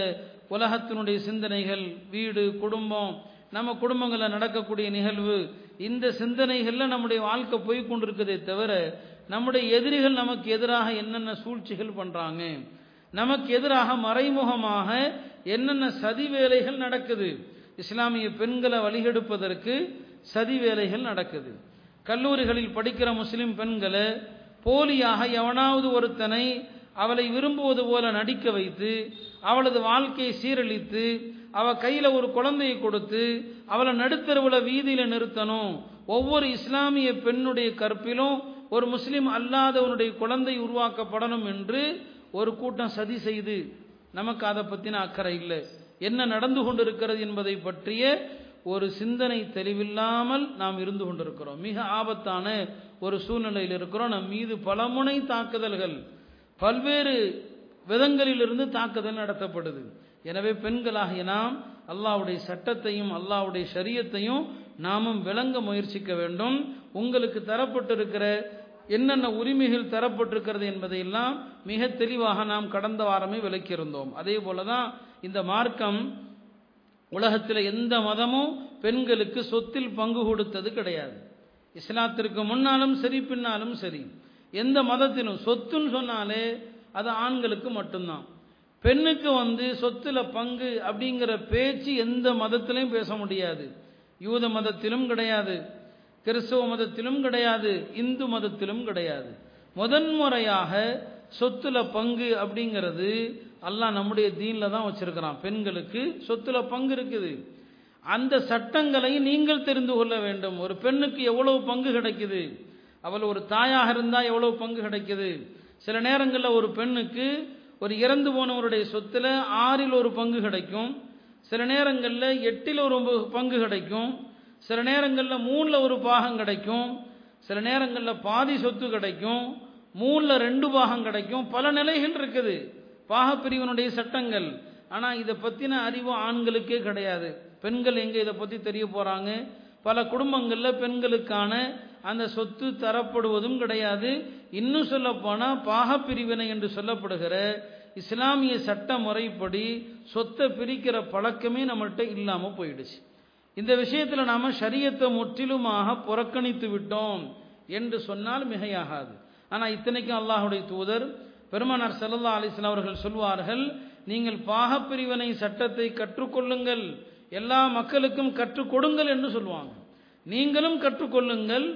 உலகத்தினுடைய சிந்தனைகள் வீடு குடும்பம் நம்ம குடும்பங்களில் நடக்கக்கூடிய நிகழ்வு இந்த சிந்தனைகளில் நம்முடைய வாழ்க்கை போய் கொண்டிருக்கதே தவிர நம்முடைய எதிரிகள் நமக்கு எதிராக என்னென்ன சூழ்ச்சிகள் பண்ணுறாங்க நமக்கு எதிராக மறைமுகமாக என்னென்ன சதி வேலைகள் நடக்குது இஸ்லாமிய பெண்களை வழிகெடுப்பதற்கு சதி வேலைகள் நடக்குது. கல்லூரிகளில் படிக்கிற முஸ்லிம் பெண்களை போலியாக எவனாவது ஒருத்தனை அவளை விரும்புவது போல நடிக்க வைத்து அவளது வாழ்க்கையை சீரழித்து அவ கையில ஒரு குழந்தையை கொடுத்து அவளை நடுத்தருவுல வீதியில நிறுத்தணும். ஒவ்வொரு இஸ்லாமிய பெண்ணுடைய கற்பிலும் ஒரு முஸ்லிம் அல்லாதவனுடைய குழந்தை உருவாக்கப்படணும் என்று ஒரு கூட்டம் சதி செய்து நமக்கு அதை பற்றின அக்கறை இல்லை. என்ன நடந்து கொண்டிருக்கிறது என்பதை பற்றிய ஒரு சிந்தனை தெளிவில்லாமல் நாம் இருந்து கொண்டிருக்கிறோம். மிக ஆபத்தான ஒரு சூழ்நிலையில் இருக்கிறோம். நம் மீது பலமுனை தாக்குதல்கள் பல்வேறு விதங்களிலிருந்து தாக்குதல் நடத்தப்படுது. எனவே பெண்களாகிய நாம் அல்லாவுடைய சட்டத்தையும் அல்லாவுடைய சரியத்தையும் நாமும் விளங்க முயற்சிக்க வேண்டும். உங்களுக்கு தரப்பட்டிருக்கிற என்னென்ன உரிமைகள் தரப்பட்டிருக்கிறது என்பதையெல்லாம் மிக தெளிவாக நாம் கடந்த வாரமே விளக்கியிருந்தோம். அதே போல தான் இந்த மார்க்கம் உலகத்தில் எந்த மதமும் பெண்களுக்கு சொத்தில் பங்கு கொடுத்தது கிடையாது. இஸ்லாத்திற்கு முன்னாலும் சரி பின்னாலும் சரி. எந்த மதத்திலும் சொத்துன்னு சொன்னாலே அது ஆண்களுக்கு மட்டும்தான். பெண்ணுக்கு வந்து சொத்துல பங்கு அப்படிங்கிற பேச்சு எந்த மதத்திலையும் பேச முடியாது. யூத மதத்திலும் கிடையாது. கிறிஸ்தவ மதத்திலும் கிடையாது. இந்து மதத்திலும் கிடையாது. முதன்முறையாக சொத்துல பங்கு அப்படிங்கிறது அல்லாஹ் நம்முடைய தீன்ல தான் வச்சிருக்கிறான். பெண்களுக்கு சொத்துல பங்கு இருக்குது. அந்த சட்டங்களை நீங்கள் தெரிந்து கொள்ள வேண்டும். ஒரு பெண்ணுக்கு எவ்வளவு பங்கு கிடைக்குது? அவள் ஒரு தாயாக இருந்தால் எவ்வளவு பங்கு கிடைக்குது? சில நேரங்களில் ஒரு பெண்ணுக்கு ஒரு இறந்து போனவருடைய சொத்தில் ஆறில் ஒரு பங்கு கிடைக்கும். சில நேரங்களில் எட்டில் ஒரு பங்கு கிடைக்கும். சில நேரங்களில் மூணில் ஒரு பாகம் கிடைக்கும். சில நேரங்களில் பாதி சொத்து கிடைக்கும். மூணில் ரெண்டு பாகம் கிடைக்கும். பல நிலைகள் இருக்குது. பாகப்பிரிவினுடைய சட்டங்கள். ஆனால் இதை பற்றின அறிவு ஆண்களுக்கே கிடையாது. பெண்கள் எங்கே இதை பற்றி தெரிய போகிறாங்க பல குடும்பங்களில் பெண்களுக்கான அந்த சொத்து தரப்படுவதும் கிடையாது. இன்னும் சொல்ல போனால் பாகப்பிரிவினை என்று சொல்லப்படுகிற இஸ்லாமிய சட்ட முறைப்படி சொத்தை பிரிக்கிற பழக்கமே நம்மள்கிட்ட இல்லாமல் போயிடுச்சு. இந்த விஷயத்தில் நாம் சரியத்தை முற்றிலுமாக புறக்கணித்து விட்டோம் என்று சொன்னால் மிகையாகாது. ஆனால் இத்தனைக்கும் அல்லாஹுடைய தூதர் பெருமானார் செல்லல்லா அலிஸ்லாம் அவர்கள் சொல்வார்கள் நீங்கள் பாகப்பிரிவினை சட்டத்தை கற்றுக்கொள்ளுங்கள். எல்லா மக்களுக்கும் கற்றுக் கொடுங்கள் என்று சொல்லுவாங்க. நீங்களும் கற்றுக்கொள்ளுங்கள்.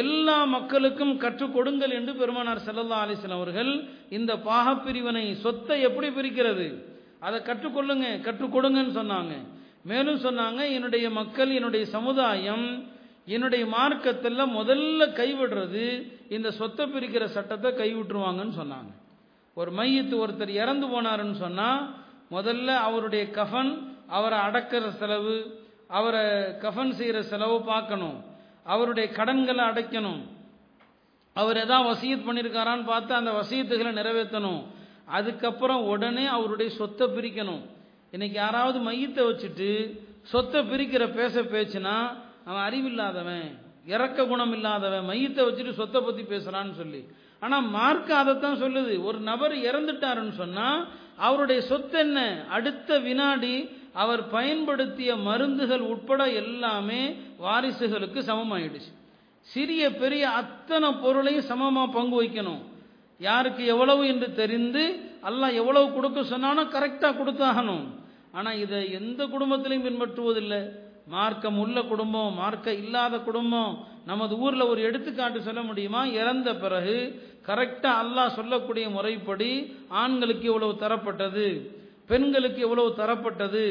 எல்லா மக்களுக்கும் கற்றுக் கொடுங்கள் என்று பெருமானார் செல்லல்லா அலிஸ்லாம் அவர்கள் இந்த பாகப்பிரிவினை சொத்தை எப்படி பிரிக்கிறது? அதை கற்றுக்கொள்ளுங்க கற்றுக் கொடுங்கன்னு சொன்னாங்க. மேலும் சொன்னாங்க என்னுடைய மக்கள் என்னுடைய சமுதாயம் என்னுடைய மார்க்கத்தில் முதல்ல கைவிடுறது இந்த சொத்தை பிரிக்கிற சட்டத்தை கைவிட்டுருவாங்கன்னு சொன்னாங்க. ஒரு மையத்து ஒருத்தர் இறந்து போனாருன்னு சொன்னால் முதல்ல அவருடைய கஃபன் அவரை அடக்கிற செலவு அவரை கஃபன் செய்கிற செலவு பார்க்கணும். அவருடைய கடன்களை அடைக்கணும். அவர் எதாவது வசியத் பண்ணியிருக்காரான்னு பார்த்து அந்த வசியத்துகளை நிறைவேற்றணும். அதுக்கப்புறம் உடனே அவருடைய சொத்தை பிரிக்கணும். இன்னைக்கு யாராவது மையத்தை வச்சுட்டு சொத்தை பிரிக்கிற பேச பேச்சுனா அவன் அறிவில்லாதவன் இறக்க குணம் இல்லாதவன் மையத்தை வச்சுட்டு சொத்தை பற்றி பேசுகிறான்னு சொல்லி. ஆனால் மார்க் அதைத்தான் சொல்லுது. ஒரு நபர் இறந்துட்டாருன்னு சொன்னால் அவருடைய சொத்து என்ன? அடுத்த வினாடி அவர் பயன்படுத்திய மருந்துகள் உட்பட எல்லாமே வாரிசுகளுக்கு சமமாயிடுச்சு. சிறிய பெரிய அத்தனை பொருளையும் சமமாக பங்கு வைக்கணும். யாருக்கு எவ்வளவு என்று தெரிந்து அல்லாஹ் எவ்வளவு கொடுக்க சொன்னானோ கரெக்டாக கொடுத்தாகணும். ஆனால் இதை எந்த குடும்பத்திலையும் பின்பற்றுவதில்லை. மார்க்கம் உள்ள குடும்பம் மார்க்க இல்லாத குடும்பம். நமது ஊரில் ஒரு எடுத்துக்காட்டு சொல்ல முடியுமா? இறந்த பிறகு கரெக்டாக அல்லாஹ் சொல்லக்கூடிய முறைப்படி ஆண்களுக்கு எவ்வளவு தரப்பட்டது? பெண்களுக்கு எவ்வளவு தரப்பட்டது?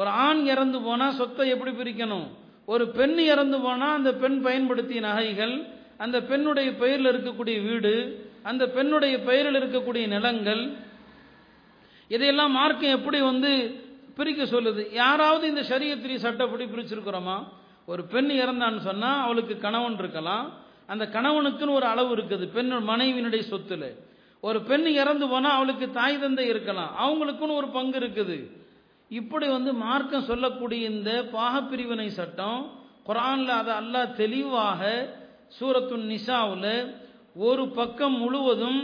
ஒரு ஆண் இறந்து போனால் சொத்தை எப்படி பிரிக்கணும்? ஒரு பெண் இறந்து போனால் அந்த பெண் பயன்படுத்திய நகைகள் அந்த பெண்ணுடைய பெயரில் இருக்கக்கூடிய வீடு அந்த பெண்ணுடைய பெயரில் இருக்கக்கூடிய நிலங்கள் இதையெல்லாம் மார்க்கம் எப்படி வந்து பிரிக்க சொல்லுது? யாராவது இந்த சரியத்திரி சட்டப்படி பிரிச்சிருக்கிறோமா? ஒரு பெண் இறந்தான்னு சொன்னால் அவளுக்கு கணவன் இருக்கலாம். அந்த கணவனுக்குன்னு ஒரு அளவு இருக்குது பெண் மனைவியினுடைய சொத்துல. ஒரு பெண் இறந்து போனால் அவளுக்கு தாய் தந்தை இருக்கலாம். அவங்களுக்குன்னு ஒரு பங்கு இருக்குது. இப்படி வந்து மார்க்கம் சொல்லக்கூடிய இந்த பாகப்பிரிவினை சட்டம் குரானில் அதை அல்லாஹ் தெளிவாக சூரத்துன் நிசாவில் ஒரு பக்கம் முழுவதும்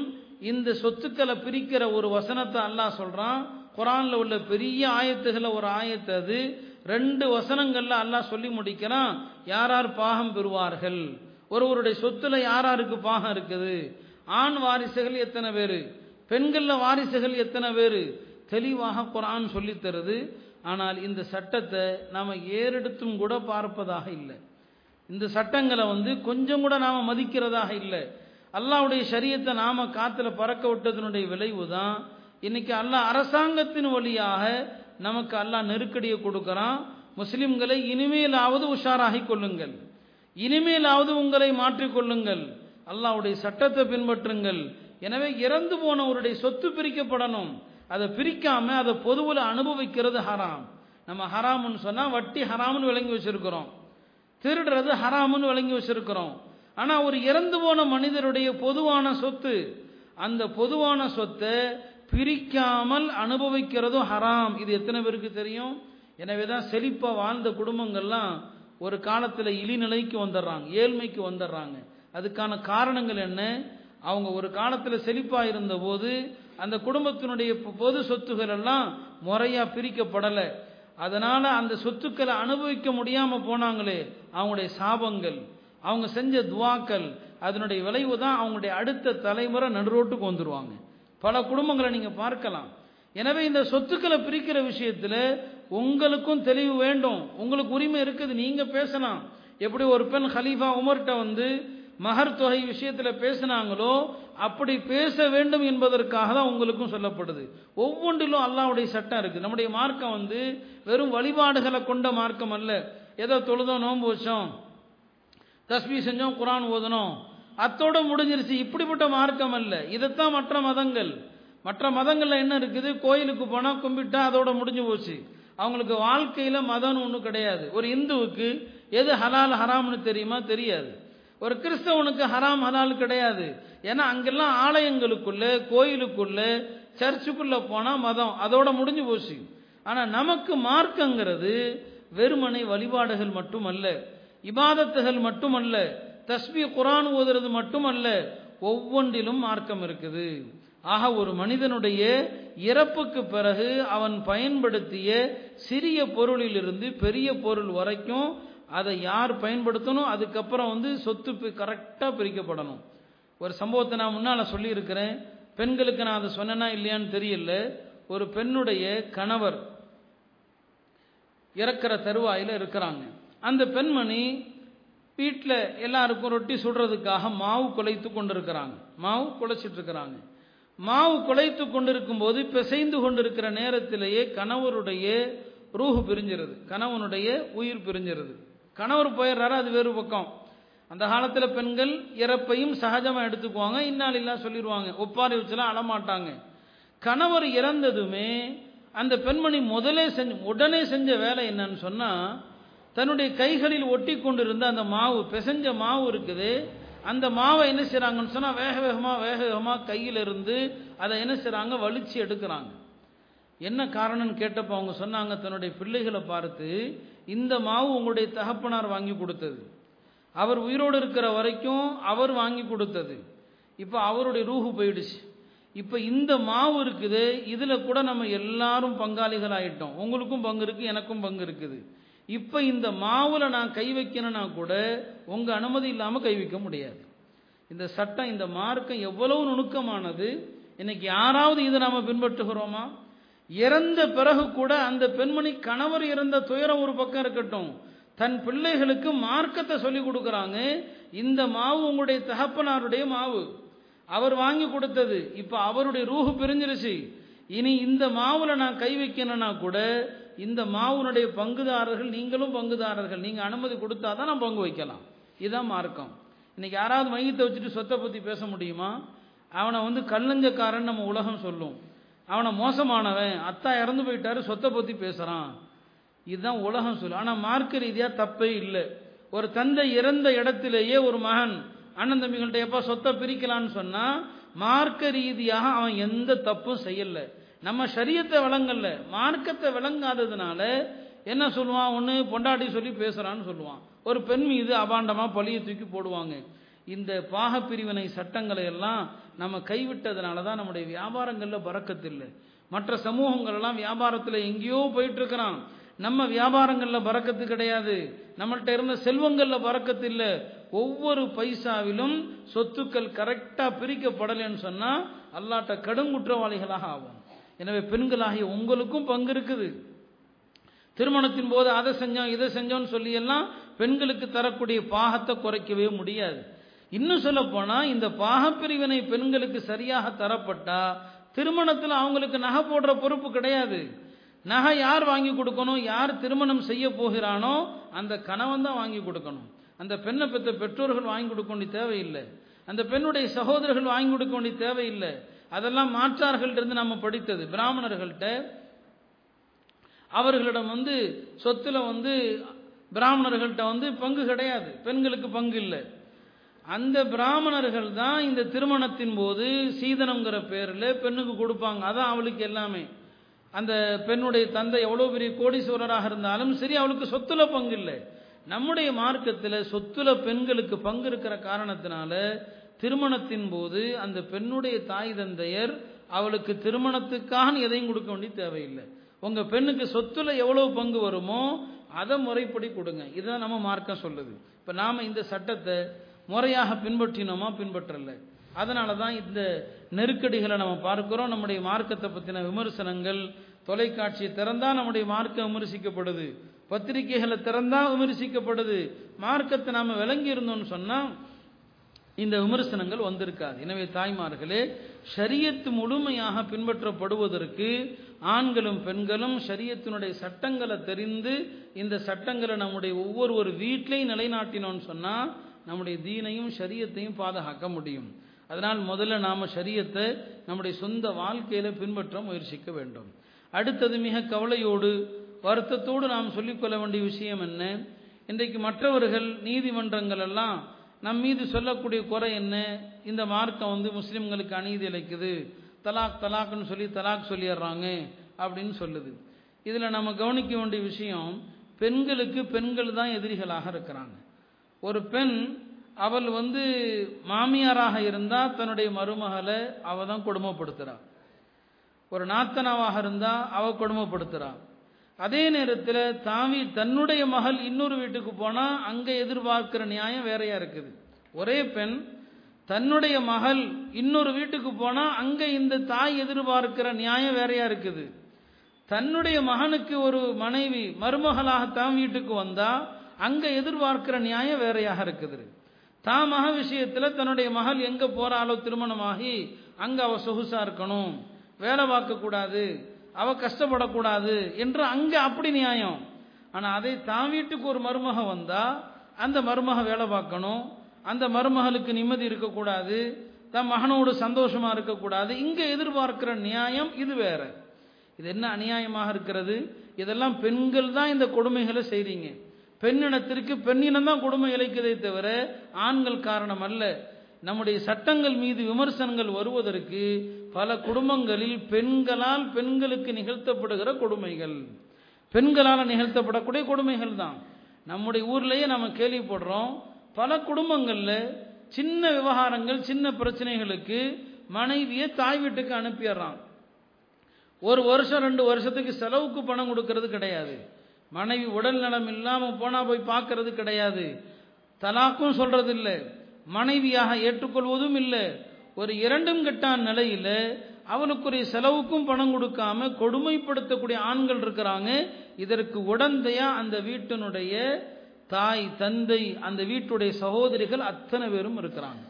இந்த சொத்துக்களை பிரிக்கிற ஒரு வசனத்தை அல்லாஹ் சொல்கிறான் குரானில் உள்ள பெரிய ஆயத்துகளை ஒரு ஆயத்து அது. ரெண்டு வசனங்கள்ல அல்லாஹ் சொல்லி முடிக்கிறான். யார் யார் பாகம் பெறுவார்கள்? ஒருவருடைய சொத்துல யார் யாருக்கு பாகம் இருக்குது? ஆண் வாரிசுகள் எத்தனை பேர்? பெண்களில் வாரிசுகள் எத்தனை பேர்? தெளிவாக குரான் சொல்லித் தருது. ஆனால் இந்த சட்டத்தை நாம் ஏறெடுத்தும் கூட பார்ப்பதாக இல்லை. இந்த சட்டங்களை வந்து கொஞ்சம் கூட நாம் மதிக்கிறதாக இல்லை. அல்லாவுடைய சரியத்தை நாம் காத்தில் பறக்க விட்டதனுடைய விளைவு தான் இன்னைக்கு அல்லாஹ் அரசாங்கத்தின் வழியாக நமக்கு அல்லாஹ் நெருக்கடியை கொடுக்கறான். முஸ்லிம்களை இனிமேலாவது உஷாராகி கொள்ளுங்கள். இனிமேலாவது உங்களை மாற்றிக்கொள்ளுங்கள் அல்லாவுடைய சட்டத்தை பின்பற்றுங்கள். எனவே இறந்து போனவருடைய சொத்து பிரிக்கப்படணும். அதை பிரிக்காம அதை பொதுவில் அனுபவிக்கிறது ஹராம். நம்ம ஹராம்னு சொன்னா வட்டி ஹராம்னு விளங்கி வச்சிருக்கிறோம். திருடுறது ஹராம்னு விளங்கி வச்சிருக்கிறோம். ஆனா ஒரு இறந்து போன மனிதருடைய பொதுவான சொத்து அந்த பொதுவான சொத்தை பிரிக்காமல் அனுபவிக்கிறதும் ஹராம். இது எத்தனை பேருக்கு தெரியும்? எனவே தான் செழிப்பாக வாழ்ந்த குடும்பங்கள்லாம் ஒரு காலத்தில் இழிநிலைக்கு வந்துடுறாங்க ஏழ்மைக்கு வந்துடுறாங்க. அதுக்கான காரணங்கள் என்ன? அவங்க ஒரு காலத்தில் செழிப்பாக இருந்தபோது அந்த குடும்பத்தினுடைய பொது சொத்துக்கள் எல்லாம் முறையா பிரிக்கப்படலை. அதனால அந்த சொத்துக்களை அனுபவிக்க முடியாம போனாங்களே அவங்களுடைய சாபங்கள் அவங்க செஞ்ச துவாக்கள் அதனுடைய விளைவு தான் அவங்களுடைய அடுத்த தலைமுறை நடுரோட்டுக்கு வந்துருவாங்க. பல குடும்பங்களை நீங்க பார்க்கலாம். எனவே இந்த சொத்துக்களை பிரிக்கிற விஷயத்துல உங்களுக்கும் தெளிவு வேண்டும். உங்களுக்கு உரிமை இருக்குது நீங்க பேசலாம். எப்படி ஒரு பெண் ஹலீஃபா உமர்கிட்ட வந்து மகர் தொகை விஷயத்தில் பேசினாங்களோ அப்படி பேச வேண்டும் என்பதற்காக தான் உங்களுக்கும் சொல்லப்படுது. ஒவ்வொன்றிலும் அல்லாவுடைய சட்டம் இருக்குது நம்முடைய மார்க்கம் வந்து வெறும் வழிபாடுகளை கொண்ட மார்க்கம் அல்ல. ஏதோ தொழுதோம் நோன்பு வச்சோம் தஸ்மி செஞ்சோம் குரான் ஓதணும் அத்தோடு முடிஞ்சிருச்சு. இப்படிப்பட்ட மார்க்கம் அல்ல. இதைத்தான் மற்ற மதங்கள். மற்ற மதங்களில் என்ன இருக்குது? கோயிலுக்கு போனால் கும்பிட்டா அதோட முடிஞ்சு போச்சு. அவங்களுக்கு வாழ்க்கையில் மதம்னு ஒன்றும் கிடையாது. ஒரு இந்துவுக்கு எது ஹலால் ஹராம்னு தெரியுமா? தெரியாது. ஒரு கிறிஸ்தவனுக்கு ஹராம் ஹலால் கிடையாது. ஏன்னா அங்கெல்லாம் ஆலயங்களுக்குள்ள கோயிலுக்குள்ள சர்ச்சுக்குள்ள போனா மதம். அதோட முடிஞ்சு போச்சு. ஆனா நமக்கு மார்க்கங்கிறது வெறுமனை வழிபாடுகள் மட்டுமல்ல. இபாதத்துகள் மட்டுமல்ல. தஸ்மி குரான் ஓதுறது மட்டுமல்ல. ஒவ்வொன்றிலும் மார்க்கம் இருக்குது. ஆக ஒரு மனிதனுடைய இறப்புக்கு பிறகு அவன் பயன்படுத்திய சிறிய பொருளிலிருந்து பெரிய பொருள் வரைக்கும் அதை யார் பயன்படுத்தணும் அதுக்கப்புறம் வந்து சொத்து கரெக்டாக பிரிக்கப்படணும். ஒரு சம்பவத்தை நான் முன்னால் சொல்லியிருக்கிறேன். பெண்களுக்கு நான் அதை சொன்னேன்னா இல்லையான்னு தெரியல. ஒரு பெண்ணுடைய கணவர் இறக்கிற தருவாயில் இருக்கிறாங்க. அந்த பெண்மணி வீட்டில் எல்லாருக்கும் ரொட்டி சுடுறதுக்காக மாவு குலைத்து கொண்டிருக்கிறாங்க. மாவு குலைச்சிட்டு இருக்கிறாங்க மாவு குலைத்து கொண்டிருக்கும் போது பிசைந்து கொண்டிருக்கிற நேரத்திலேயே கணவருடைய ரூஹு பிரிஞ்சிருது. கணவனுடைய உயிர் பிரிஞ்சிருது. கணவர் போயிடுறாரு அது வேறு பக்கம். அந்த காலத்தில் பெண்கள் இறப்பையும் சகஜமாக எடுத்துக்குவாங்க இன்னால் இல்லா சொல்லிடுவாங்க ஒப்பாரி வச்சுலாம் அழமாட்டாங்க. கணவர் இறந்ததுமே அந்த பெண்மணி முதலே செஞ்சு உடனே செஞ்ச வேலை என்னன்னு சொன்னால் தன்னுடைய கைகளில் ஒட்டி கொண்டிருந்த அந்த மாவு பிசைஞ்ச மாவு இருக்குது. அந்த மாவை என்ன செய்கிறாங்கன்னு சொன்னால் வேக வேகமாக வேக வேகமாக கையில் இருந்து அதை என்ன செய்கிறாங்க வலிச்சு எடுக்கிறாங்க. என்ன காரணம்னு கேட்டப்போ அவங்க சொன்னாங்க தன்னுடைய பிள்ளைகளை பார்த்து இந்த மாவு உங்களுடைய தகப்பனார் வாங்கி கொடுத்தது. அவர் உயிரோடு இருக்கிற வரைக்கும் அவர் வாங்கி கொடுத்தது. இப்போ அவருடைய ரூஹு போயிடுச்சு. இப்போ இந்த மாவு இருக்குது இதில் கூட நம்ம எல்லாரும் பங்காளிகள் ஆயிட்டோம். உங்களுக்கும் பங்கு இருக்குது எனக்கும் பங்கு இருக்குது. இப்போ இந்த மாவில் நான் கை வைக்கணும்னா கூட உங்கள் அனுமதி இல்லாமல் கை வைக்க முடியாது. இந்த சட்டம் இந்த மார்க்கம் எவ்வளவு நுணுக்கமானது. இன்னைக்கு யாராவது இதை நாம் பின்பற்றுகிறோமா? இறந்த பிறகு கூட அந்த பெண்மணி கணவர் இறந்த துயரம் ஒரு பக்கம் இருக்கட்டும். தன் பிள்ளைகளுக்கு மார்க்கத்தை சொல்லி கொடுக்குறாங்க. இந்த மாவு உங்களுடைய தகப்பனாருடைய மாவு. அவர் வாங்கி கொடுத்தது. இப்போ அவருடைய ரூஹு பிரிஞ்சிருச்சு. இனி இந்த மாவுல நான் கை வைக்கணும்னா கூட இந்த மாவுனுடைய பங்குதாரர்கள் நீங்களும் பங்குதாரர்கள். நீங்க அனுமதி கொடுத்தா தான் நான் பங்கு வைக்கலாம். இதுதான் மார்க்கம். இன்னைக்கு யாராவது மையத்தை வச்சுட்டு சொத்தை பத்தி பேச முடியுமா? அவனை வந்து கல்லஞ்சக்காரன் நம்ம உலகம் சொல்லும். அவனை மோசமானவன். அத்தா இறந்து போயிட்டாரு சொத்தை பத்தி பேசுறான். இதுதான் உலகம் சொல்லும் ஆனா மார்க்க ரீதியா தப்பே இல்லை. ஒரு தந்தை இறந்த இடத்திலேயே ஒரு மகன் அண்ணன் தம்பிகள்கிட்ட எப்ப சொத்தை பிரிக்கலான்னு சொன்னா மார்க்க ரீதியாக அவன் எந்த தப்பும் செய்யல. நம்ம சரியத்தை விளங்கல மார்க்கத்தை விளங்காததுனால என்ன சொல்லுவான்? ஒன்று பொண்டாட்டி சொல்லி பேசுறான்னு சொல்லுவான். ஒரு பெண் மீது அபாண்டமா பழியை தூக்கி போடுவாங்க. இந்த பாகப்பிரிவினை சட்டங்களை எல்லாம் நம்ம கைவிட்டதுனால தான் நம்முடைய வியாபாரங்களில் பறக்கத்தில்லை. மற்ற சமூகங்கள் எல்லாம் வியாபாரத்தில் எங்கேயோ போயிட்டு இருக்கிறான் நம்ம வியாபாரங்களில் பறக்கத்து கிடையாது. நம்மள்கிட்ட இருந்த செல்வங்களில் பறக்கத்து இல்லை ஒவ்வொரு பைசாவிலும் சொத்துக்கள் கரெக்டாக பிரிக்கப்படலைன்னு சொன்னால் அல்லாட்ட கடும் குற்றவாளிகளாக ஆகும் எனவே பெண்களாகிய உங்களுக்கும் பங்கு இருக்குது. திருமணத்தின் போது அதை செஞ்சோம் இதை செஞ்சோம்னு சொல்லி எல்லாம் பெண்களுக்கு தரக்கூடிய பாகத்தை குறைக்கவே முடியாது. இன்னும் சொல்ல போனா இந்த பாகப்பிரிவினை பெண்களுக்கு சரியாக தரப்பட்டா திருமணத்தில் அவங்களுக்கு நகை போடுற பொறுப்பு கிடையாது. நகை யார் வாங்கி கொடுக்கணும் யார் திருமணம் செய்ய போகிறானோ அந்த கணவன் தான் வாங்கி கொடுக்கணும். அந்த பெண்ணை பெற்ற பெற்றோர்கள் வாங்கி கொடுக்க வேண்டிய தேவையில்லை. அந்த பெண்ணுடைய சகோதரர்கள் வாங்கி கொடுக்க வேண்டிய தேவையில்லை. அதெல்லாம் மாற்றார்கள் இருந்து நம்ம படித்தது. பிராமணர்கள்ட்ட அவர்களிடம் வந்து சொத்துல வந்து பிராமணர்கள்ட்ட வந்து பங்கு கிடையாது. பெண்களுக்கு பங்கு இல்லை. அந்த பிராமணர்கள் தான் இந்த திருமணத்தின் போது சீதனங்கிற பேரில் பெண்ணுக்கு கொடுப்பாங்க. அதான் அவளுக்கு எல்லாமே. அந்த பெண்ணுடைய தந்தை எவ்வளோ பெரிய கோடீஸ்வரராக இருந்தாலும் சரி அவளுக்கு சொத்துல பங்கு இல்லை. நம்முடைய மார்க்கத்தில் சொத்துல பெண்களுக்கு பங்கு இருக்கிற காரணத்தினால திருமணத்தின் போது அந்த பெண்ணுடைய தாய் தந்தையர் அவளுக்கு திருமணத்துக்காக எதையும் கொடுக்க வேண்டிய தேவையில்லை. உங்க பெண்ணுக்கு சொத்துல எவ்வளவு பங்கு வருமோ அதை முறைப்படி கொடுங்க. இதுதான் நம்ம மார்க்கம் சொல்லுது. இப்ப நாம இந்த சட்டத்தை முறையாக பின்பற்றினோமா பின்பற்றல. அதனால தான் இந்த நெருக்கடிகளை நம்ம பார்க்கிறோம். நம்முடைய மார்க்கத்தை பற்றின விமர்சனங்கள் தொலைக்காட்சியை திறந்தா நம்முடைய மார்க்கம் விமர்சிக்கப்படுது. பத்திரிகைகளை திறந்தா விமர்சிக்கப்படுது. மார்க்கத்தை நாம விளங்கி இருந்தோம்னு சொன்னா இந்த விமர்சனங்கள் வந்திருக்காது. எனவே தாய்மார்களே ஷரியத்து முழுமையாக பின்பற்றப்படுவதற்கு ஆண்களும் பெண்களும் ஷரியத்தினுடைய சட்டங்களை தெரிந்து இந்த சட்டங்களை நம்முடைய ஒவ்வொரு ஒரு வீட்டிலையும் நிலைநாட்டினோம்னு சொன்னா நம்முடைய தீனையும் சரியத்தையும் பாதுகாக்க முடியும். அதனால் முதல்ல நாம சரியத்தை நம்முடைய சொந்த வாழ்க்கையில பின்பற்ற முயற்சிக்க வேண்டும். அடுத்தது மிக கவலையோடு வருத்தத்தோடு நாம் சொல்லிக்கொள்ள வேண்டிய விஷயம் என்ன? இன்றைக்கு மற்றவர்கள் நீதிமன்றங்கள் எல்லாம் நம் மீது சொல்லக்கூடிய குறை என்ன? இந்த மார்க்கம் வந்து முஸ்லிம்களுக்கு அநீதி இழைக்குது தலாக் தலாக்னு சொல்லி தலாக் சொல்லிடுறாங்க அப்படின்னு சொல்லுது. இதில் நம்ம கவனிக்க வேண்டிய விஷயம் பெண்களுக்கு பெண்கள் தான் எதிரிகளாக இருக்கிறாங்க. ஒரு பெண் அவள் வந்து மாமியாராக இருந்தால் தன்னுடைய மருமகளை அவ தான் கொடுமைப்படுத்துறா. ஒரு நாத்தனாவாக இருந்தா அவ கொடுமைப்படுத்துறா. அதே நேரத்தில் தாவி தன்னுடைய மகள் இன்னொரு வீட்டுக்கு போனா அங்க எதிர்பார்க்கிற நியாயம் வேறையா இருக்குது. ஒரே பெண் தன்னுடைய மகள் இன்னொரு வீட்டுக்கு போனா அங்க இந்த தாய் எதிர்பார்க்கிற நியாயம் வேறையா இருக்குது. தன்னுடைய மகனுக்கு ஒரு மனைவி மருமகளாக வீட்டுக்கு வந்தா அங்க எதிர்பார்க்கிற நியாயம் வேறையாக இருக்குது. தான் மக விஷயத்துல தன்னுடைய மகள் எங்க போறாளோ திருமணமாகி அங்க அவ சொகுசா இருக்கணும். வேலை பார்க்க கூடாது அவ கஷ்டப்படக்கூடாது என்று அங்க அப்படி நியாயம். ஆனா அதை தான் வீட்டுக்கு ஒரு மருமக வந்தா அந்த மருமக வேலை பார்க்கணும். அந்த மருமகளுக்கு நிம்மதி இருக்கக்கூடாது. தன் மகனோடு சந்தோஷமா இருக்கக்கூடாது. இங்க எதிர்பார்க்கிற நியாயம் இது வேற. இது என்ன அநியாயமாக இருக்கிறது? இதெல்லாம் பெண்கள் தான் இந்த கொடுமைகளை செய்றீங்க. பெண்ணினத்திற்கு பெண்ணினம்தான் கொடுமை இழைக்கதே தவிர ஆண்கள் காரணம் அல்ல. நம்முடைய சட்டங்கள் மீது விமர்சனங்கள் வருவதற்கு பல குடும்பங்களில் பெண்களால் பெண்களுக்கு நிகழ்த்தப்படுகிற கொடுமைகள். பெண்களால் நிகழ்த்தப்படக்கூடிய கொடுமைகள் தான். நம்முடைய ஊர்லேயே நம்ம கேள்விப்படுறோம் பல குடும்பங்களில் சின்ன விவகாரங்கள் சின்ன பிரச்சனைகளுக்கு மனைவியை தாய் வீட்டுக்கு அனுப்பிடுறான் ஒரு வருஷம் ரெண்டு வருஷத்துக்கு செலவுக்கு பணம் கொடுக்கறது கிடையாது. மனைவி உடல் நலம் இல்லாமல் போனா போய் பார்க்கறது கிடையாது. தலாக்கும் சொல்றது இல்லை மனைவியாக ஏற்றுக்கொள்வதும் இல்லை. ஒரு இரண்டும் கெட்டான் நிலையில அவனுக்குரிய செலவுக்கும் பணம் கொடுக்காம கொடுமைப்படுத்தக்கூடிய ஆண்கள் இருக்கிறாங்க. இதற்கு உடந்தையா அந்த வீட்டினுடைய தாய் தந்தை அந்த வீட்டுடைய சகோதரிகள் அத்தனை பேரும் இருக்கிறாங்க.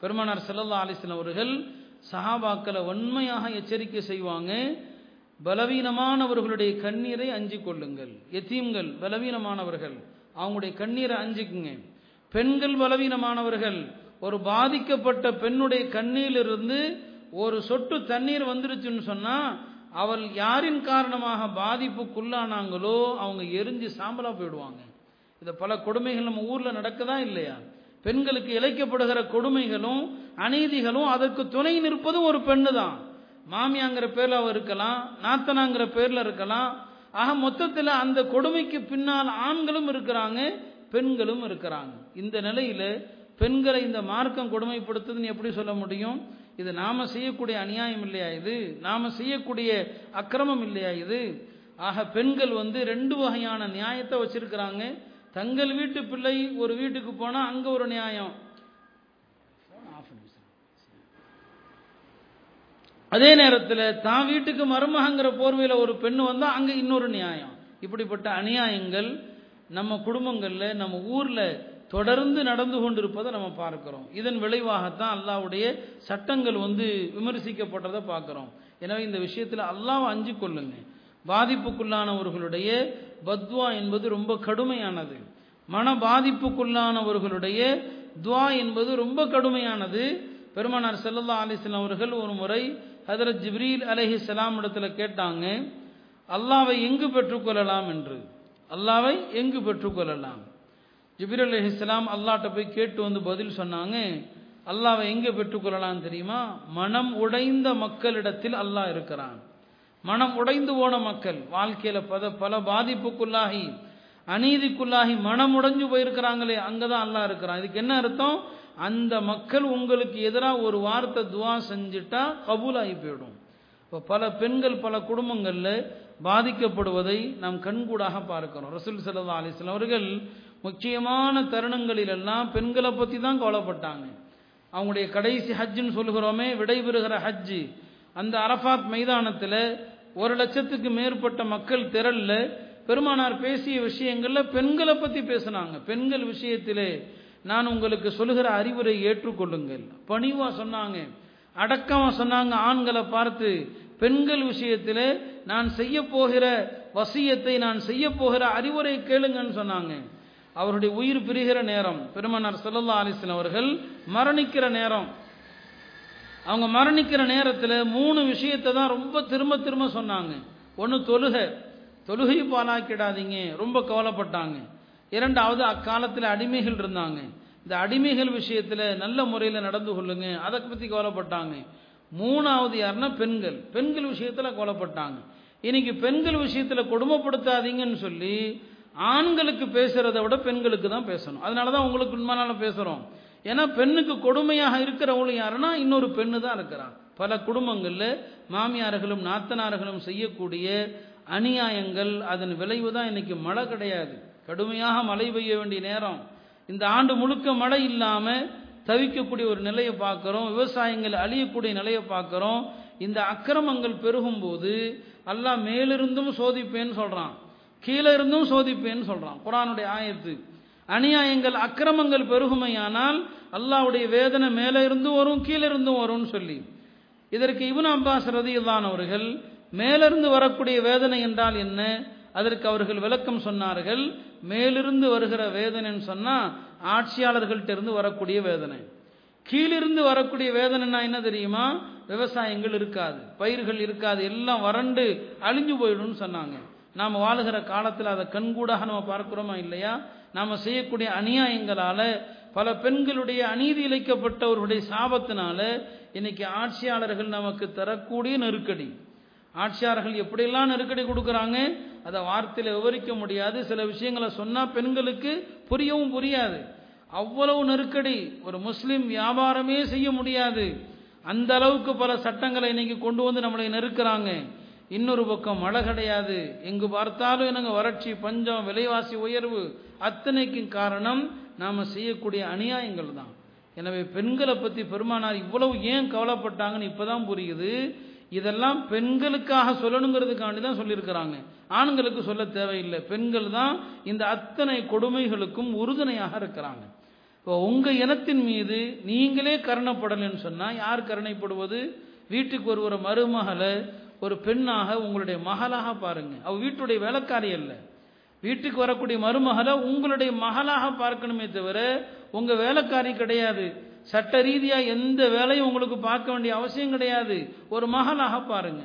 பெருமானார் செல்லல்லா அலிஸ்லாம் அவர்கள் சஹாபாக்களை வன்மையாக எச்சரிக்கை செய்வாங்க. பலவீனமானவர்களுடைய கண்ணீரை அஞ்சு கொள்ளுங்கள். எத்தீம்கள் பலவீனமானவர்கள். அவங்களுடைய கண்ணீரை அஞ்சுக்குங்க. பெண்கள் பலவீனமானவர்கள். ஒரு பாதிக்கப்பட்ட பெண்ணுடைய கண்ணியிலிருந்து ஒரு சொட்டு தண்ணீர் வந்துருச்சுன்னு சொன்னா அவள் யாரின் காரணமாக பாதிப்புக்குள்ளானாங்களோ அவங்க எரிஞ்சு சாம்பலா போயிடுவாங்க. இந்த பல கொடுமைகள் நம்ம ஊர்ல நடக்குதா இல்லையா? பெண்களுக்கு இழைக்கப்படுகிற கொடுமைகளும் அநீதிகளும் அதற்கு துணை நிற்பதும் ஒரு பெண்ணு தான் மாமியாங்கிற பேர்ல அவ இருக்கலாம் நாத்தனாங்கிற பேர்ல இருக்கலாம். ஆக மொத்தத்தில் அந்த கொடுமைக்கு பின்னால் ஆண்களும் இருக்கிறாங்க பெண்களும் இருக்கிறாங்க. இந்த நிலையில பெண்களை இந்த மார்க்கம் கொடுமைப்படுத்துதுன்னு எப்படி சொல்ல முடியும்? இது நாம செய்யக்கூடிய அநியாயம் இல்லையா இது? நாம செய்யக்கூடிய அக்கிரமம் இல்லையா இது? ஆக பெண்கள் வந்து ரெண்டு வகையான நியாயத்தை வச்சிருக்கிறாங்க. தங்கள் வீட்டு பிள்ளை ஒரு வீட்டுக்கு போனா அங்க ஒரு நியாயம். அதே நேரத்தில் தான் வீட்டுக்கு மருமகங்கிற போர்வையில் ஒரு பெண்ணு வந்தால் அங்கே இன்னொரு நியாயம். இப்படிப்பட்ட அநியாயங்கள் நம்ம குடும்பங்களில் நம்ம ஊரில் தொடர்ந்து நடந்து கொண்டிருப்பதை நம்ம பார்க்கிறோம். இதன் விளைவாகத்தான் அல்லாவுடைய சட்டங்கள் வந்து விமர்சிக்கப்பட்டதை பார்க்கிறோம். எனவே இந்த விஷயத்தில் அல்லாவை அஞ்சு கொள்ளுங்க. பாதிப்புக்குள்ளானவர்களுடைய பத்வா என்பது ரொம்ப கடுமையானது. மன பாதிப்புக்குள்ளானவர்களுடைய துவா என்பது ரொம்ப கடுமையானது. பெருமானார் செல்லல்லா அலிஸ்லாம் அவர்கள் ஒரு முறை ஹதரத் ஜிப்ரீல் அலஹி சலாம் இடத்துல கேட்டாங்க அல்லாவை எங்கு பெற்றுக்கொள்ளலாம் என்று? அல்லாவை எங்கு பெற்றுக்கொள்ளலாம் ஜிப்ரீல் அலஹி சலாம் அல்லாட்ட போய் கேட்டு வந்து பதில் சொன்னாங்க அல்லாவை எங்கே பெற்றுக்கொள்ளலாம் தெரியுமா? மனம் உடைந்த மக்களிடத்தில் அல்லாஹ் இருக்கிறான். மனம் உடைந்து போன மக்கள் வாழ்க்கையில பல பல பாதிப்புக்குள்ளாகி அநீதிக்குள்ளாகி மனம் உடைஞ்சு போயிருக்கிறாங்களே அங்கதான் அல்லாஹ் இருக்கிறான். இதுக்கு என்ன அர்த்தம்? அந்த மக்கள் உங்களுக்கு எதிராக ஒரு வார்த்தை துவா செஞ்சுட்டா கபூலாகி போயிடும். இப்போ பல பெண்கள் பல குடும்பங்களில் பாதிக்கப்படுவதை நாம் கண்கூடாக பார்க்கிறோம். ரசூல் சல்லா அலிஸ்லாம் அவர்கள் முக்கியமான தருணங்களிலெல்லாம் பெண்களை பற்றி தான் கவலைப்பட்டாங்க. அவங்களுடைய கடைசி ஹஜ்ஜுன்னு சொல்கிறோமே விடைபெறுகிற ஹஜ்ஜு. அந்த அரஃபாத் மைதானத்தில் ஒரு லட்சத்துக்கு மேற்பட்ட மக்கள் திரளில் பெருமானார் பேசிய விஷயங்களில் பெண்களை பற்றி பேசினாங்க. பெண்கள் விஷயத்திலே நான் உங்களுக்கு சொல்லுகிற அறிவுரை ஏற்றுக்கொள்ளுங்கள். பணிவா சொன்னாங்க. அடக்கமா சொன்னாங்க ஆண்களை பார்த்து பெண்கள் விஷயத்தில் நான் செய்ய போகிற வசியத்தை நான் செய்ய போகிற அறிவுரை கேளுங்கன்னு சொன்னாங்க. அவருடைய உயிர் பிரிகிற நேரம் பெருமனார் சல்லல்லா அலிஸ்லாம் அவர்கள் மரணிக்கிற நேரம். அவங்க மரணிக்கிற நேரத்தில் மூணு விஷயத்தை தான் ரொம்ப திரும்ப திரும்ப சொன்னாங்க. ஒன்று தொழுகை. தொழுகை பாலாக்கிடாதீங்க ரொம்ப கவலைப்பட்டாங்க. இரண்டாவது அக்காலத்தில் அடிமைகள் இருந்தாங்க. இந்த அடிமைகள் விஷயத்தில் நல்ல முறையில் நடந்து கொள்ளுங்க. அதை பற்றி கோலப்பட்டாங்க மூணாவது யாருன்னா பெண்கள். பெண்கள் விஷயத்தில் கோலப்பட்டாங்க இன்னைக்கு பெண்கள் விஷயத்தில் கொடுமைப்படுத்தாதீங்கன்னு சொல்லி ஆண்களுக்கு பேசுறதை விட பெண்களுக்கு தான் பேசணும். அதனால தான் உங்களுக்கு உண்மையான பேசுகிறோம் ஏன்னா பெண்ணுக்கு கொடுமையாக இருக்கிறவங்களும் யாருன்னா இன்னொரு பெண்ணு தான் இருக்கிறான் பல குடும்பங்களில் மாமியார்களும் நாத்தனார்களும் செய்யக்கூடிய அநியாயங்கள் அதன் விளைவு தான் இன்னைக்கு மழை கிடையாது. கடுமையாக மழை பெய்ய வேண்டிய நேரம். இந்த ஆண்டு முழுக்க மழை இல்லாமல் தவிக்கக்கூடிய ஒரு நிலையை பார்க்குறோம். விவசாயங்கள் அழியக்கூடிய நிலையை பார்க்குறோம். இந்த அக்கிரமங்கள் பெருகும் போது அல்லாஹ் மேலிருந்தும் சோதிப்பேன்னு சொல்கிறான் கீழே இருந்தும் சோதிப்பேன்னு சொல்கிறான் குரானுடைய ஆயத்து. அநியாயங்கள் அக்கிரமங்கள் பெருகுமையானால் அல்லாவுடைய வேதனை மேலே இருந்தும் வரும் கீழே இருந்தும் வரும்னு சொல்லி. இதற்கு இவன் அப்பாஸ் ரதியுல்லான் அவர்கள் மேலிருந்து வரக்கூடிய வேதனை என்றால் என்ன? அதற்கு அவர்கள் விளக்கம் சொன்னார்கள் மேலிருந்து வருகிற வேதனைன்னு சொன்னால் ஆட்சியாளர்கள்ட்ட இருந்து வரக்கூடிய வேதனை. கீழிருந்து வரக்கூடிய வேதனைனா என்ன தெரியுமா? விவசாயங்கள் இருக்காது பயிர்கள் இருக்காது எல்லாம் வறண்டு அழிஞ்சு போயிடும்னு சொன்னாங்க. நாம் வாழுகிற காலத்தில் அதை கண்கூடாக நம்ம பார்க்கிறோமா இல்லையா? நாம் செய்யக்கூடிய அநியாயங்களால பல பெண்களுடைய அநீதி இழைக்கப்பட்டவர்களுடைய சாபத்தினால இன்னைக்கு ஆட்சியாளர்கள் நமக்கு தரக்கூடிய நெருக்கடி. ஆட்சியாளர்கள் எப்படியெல்லாம் நெருக்கடி கொடுக்குறாங்க? அதை வார்த்தையில் விவரிக்க முடியாது. சில விஷயங்களை சொன்னால் பெண்களுக்கு புரியவும் புரியாது. அவ்வளவு நெருக்கடி. ஒரு முஸ்லீம் வியாபாரமே செய்ய முடியாது. அந்த அளவுக்கு பல சட்டங்களை இன்னைக்கு கொண்டு வந்து நம்மளை நெருக்கிறாங்க. இன்னொரு பக்கம் மழை கிடையாது. எங்கு பார்த்தாலும் எனக்கு வறட்சி பஞ்சம் விலைவாசி உயர்வு அத்தனைக்கும் காரணம் நாம் செய்யக்கூடிய அநியாயங்கள் தான். எனவே பெண்களை பற்றி பெருமானார் இவ்வளவு ஏன் கவலைப்பட்டாங்கன்னு இப்போதான் புரியுது. இதெல்லாம் பெண்களுக்காக சொல்லணுங்கிறதுக்காண்டி தான் சொல்லியிருக்கிறாங்க. ஆண்களுக்கு சொல்ல தேவையில்லை. பெண்கள் தான் இந்த அத்தனை கொடுமைகளுக்கும் உறுதுணையாக இருக்கிறாங்க. இப்போ உங்கள் இனத்தின் மீது நீங்களே கருணப்படலைன்னு சொன்னால் யார் கருணைப்படுவது? வீட்டுக்கு ஒரு ஒரு மருமகளை ஒரு பெண்ணாக உங்களுடைய மகளாக பாருங்க. அவ வீட்டுடைய வேலைக்காரி அல்ல. வீட்டுக்கு வரக்கூடிய மருமகளை உங்களுடைய மகளாக பார்க்கணுமே தவிர உங்க வேலைக்காரி கிடையாது. சட்ட ரீதியா எந்த வேலையும் உங்களுக்கு பார்க்க வேண்டிய அவசியம் கிடையாது. ஒரு மகளாக பாருங்க.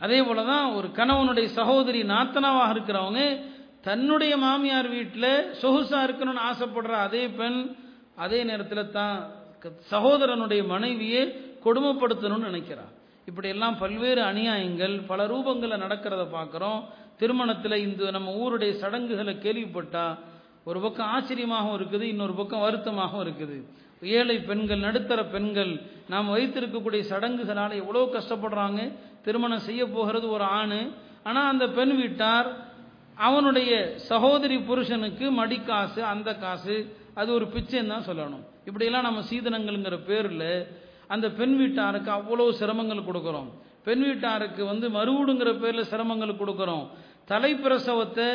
அதே போலதான் ஒரு கணவனுடைய சகோதரி நாத்தனாவாக இருக்கிறவங்க தன்னுடைய மாமியார் வீட்டில் சொகுசா இருக்கணும்னு ஆசைப்படுற அதே பெண் அதே நேரத்தில் தான் சகோதரனுடைய மனைவியை கொடுமைப்படுத்தணும்னு நினைக்கிறார் இப்படியெல்லாம் பல்வேறு அநியாயங்கள் பல ரூபங்களில் நடக்கிறத பார்க்குறோம். திருமணத்தில் இந்த நம்ம ஊருடைய சடங்குகளை கேள்விப்பட்டால் ஒரு பக்கம் ஆச்சரியமாகவும் இருக்குது இன்னொரு பக்கம் வருத்தமாகவும் இருக்குது. ஏழை பெண்கள் நடுத்தர பெண்கள் நாம் வைத்திருக்கக்கூடிய சடங்குகளால் எவ்வளோ கஷ்டப்படுறாங்க? திருமணம் செய்ய போகிறது ஒரு ஆண் ஆனால் அந்த பெண் வீட்டார் அவனுடைய சகோதரி புருஷனுக்கு மடிக்காசு அந்த காசு அது ஒரு பிச்சைன்னு தான் சொல்லணும். இப்படியெல்லாம் நம்ம சீதனங்கள்ங்கிற பேரில் அந்த பெண் வீட்டாருக்கு அவ்வளோ சிரமங்கள் கொடுக்குறோம். பெண் வீட்டாருக்கு வந்து மறுவூடுங்கிற பேரில் சிரமங்கள் கொடுக்குறோம். தலைப்பிரசவத்தை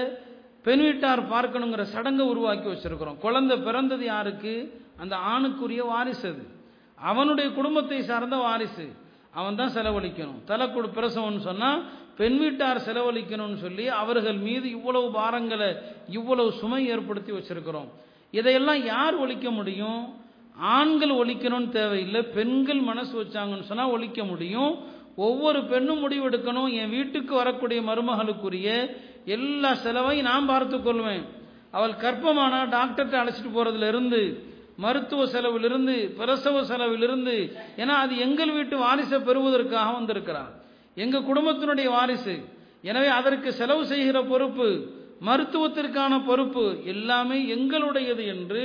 பெண் வீட்டார் பார்க்கணுங்கிற சடங்கை உருவாக்கி வச்சிருக்கிறோம். குழந்தை பிறந்தது யாருக்கு? அந்த ஆணுக்குரிய வாரிசு அது. அவனுடைய குடும்பத்தை சார்ந்த வாரிசு. அவன் தான் செலவழிக்கணும். தலை கொடு பிரசவம்னு சொன்னால் பெண் வீட்டார் செலவழிக்கணும்னு சொல்லி அவர்கள் மீது இவ்வளவு பாரங்களை இவ்வளவு சுமை ஏற்படுத்தி வச்சிருக்கிறோம். இதையெல்லாம் யார் ஒழிக்க முடியும்? ஆண்கள் ஒழிக்கணும்னு தேவையில்லை. பெண்கள் மனசு வச்சாங்கன்னு சொன்னால் ஒழிக்க முடியும். ஒவ்வொரு பெண்ணும் முடிவெடுக்கணும். என் வீட்டுக்கு வரக்கூடிய மருமகளுக்குரிய எல்லா செலவையும் நான் பார்த்து கொள்வேன். அவள் கற்பமானா டாக்டர்கிட்ட அழைச்சிட்டு போறதுல மருத்துவ செலவிலிருந்து பிரசவ செலவிலிருந்து ஏன்னா அது எங்கள் வீட்டு வாரிசை பெறுவதற்காக வந்திருக்கிறார். எங்கள் குடும்பத்தினுடைய வாரிசு. எனவே அதற்கு செலவு செய்கிற பொறுப்பு மருத்துவத்திற்கான பொறுப்பு எல்லாமே எங்களுடையது என்று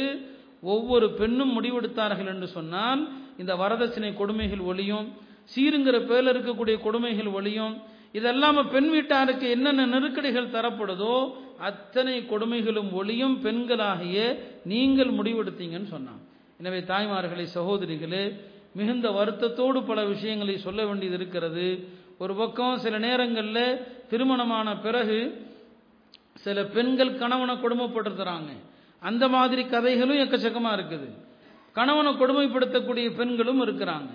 ஒவ்வொரு பெண்ணும் முடிவெடுத்தார்கள் என்று சொன்னால் இந்த வரதட்சணை கொடுமைகள் ஒளியும் சீருங்கிற பேரில் இருக்கக்கூடிய கொடுமைகள் ஒளியும் இதெல்லாம பெண் வீட்டாருக்கு என்னென்ன நெருக்கடிகள் தரப்படுதோ அத்தனை கொடுமைகளும் ஒளியும் பெண்களாகிய நீங்கள் முடிவெடுத்தீங்கன்னு சொன்னான். எனவே தாய்மார்களே சகோதரிகளே மிகுந்த வருத்தத்தோடு பல விஷயங்களை சொல்ல வேண்டியது இருக்கிறது. ஒரு பக்கம் சில நேரங்களில் திருமணமான பிறகு சில பெண்கள் கணவனை கொடுமைப்படுத்துறாங்க. அந்த மாதிரி கதைகளும் எக்கச்சக்கமாக இருக்குது. கணவனை கொடுமைப்படுத்தக்கூடிய பெண்களும் இருக்கிறாங்க.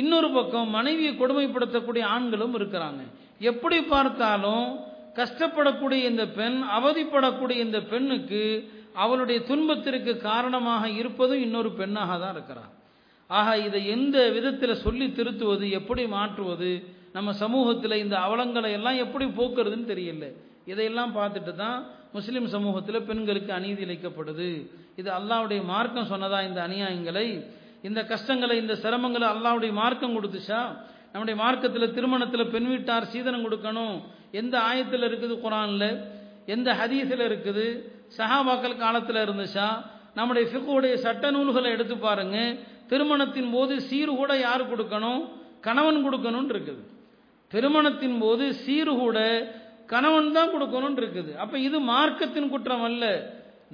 இன்னொரு பக்கம் மனைவியை கொடுமைப்படுத்தக்கூடிய ஆண்களும் இருக்கிறாங்க. எப்படி பார்த்தாலும் கஷ்டப்படக்கூடிய இந்த பெண் அவதிப்படக்கூடிய இந்த பெண்ணுக்கு அவளுடைய துன்பத்திற்கு காரணமாக இருப்பதும் இன்னொரு பெண்ணாக தான் இருக்கிறார் ஆக இதை எந்த விதத்தில் சொல்லி திருத்துவது எப்படி மாற்றுவது நம்ம சமூகத்தில் இந்த அவலங்களை எல்லாம் எப்படி போக்குறதுன்னு தெரியல. இதையெல்லாம் பார்த்துட்டு தான் முஸ்லீம் சமூகத்தில் பெண்களுக்கு அநீதி இழைக்கப்படுது. இது அல்லாவுடைய மார்க்கம் சொன்னதா இந்த அநியாயங்களை? இந்த கஷ்டங்களை இந்த சிரமங்களை அல்லாவுடைய மார்க்கம் கொடுத்துச்சா? நம்முடைய மார்க்கத்தில் திருமணத்தில் பெண் வீட்டார் சீதனம் கொடுக்கணும். எந்த ஆயத்தில் இருக்குது குரானில்? எந்த ஹதீஸில் இருக்குது? சஹாபாக்கள் காலத்தில் இருந்துச்சா? நம்முடைய ஃபிக்குடைய சட்ட நூல்களை எடுத்து பாருங்க. திருமணத்தின் போது சீரு கூட யார் கொடுக்கணும்? கணவன் கொடுக்கணும்னு இருக்குது. திருமணத்தின் போது சீரு கூட கணவன் தான் கொடுக்கணும்னு இருக்குது. அப்போ இது மார்க்கத்தின் குற்றம் அல்ல.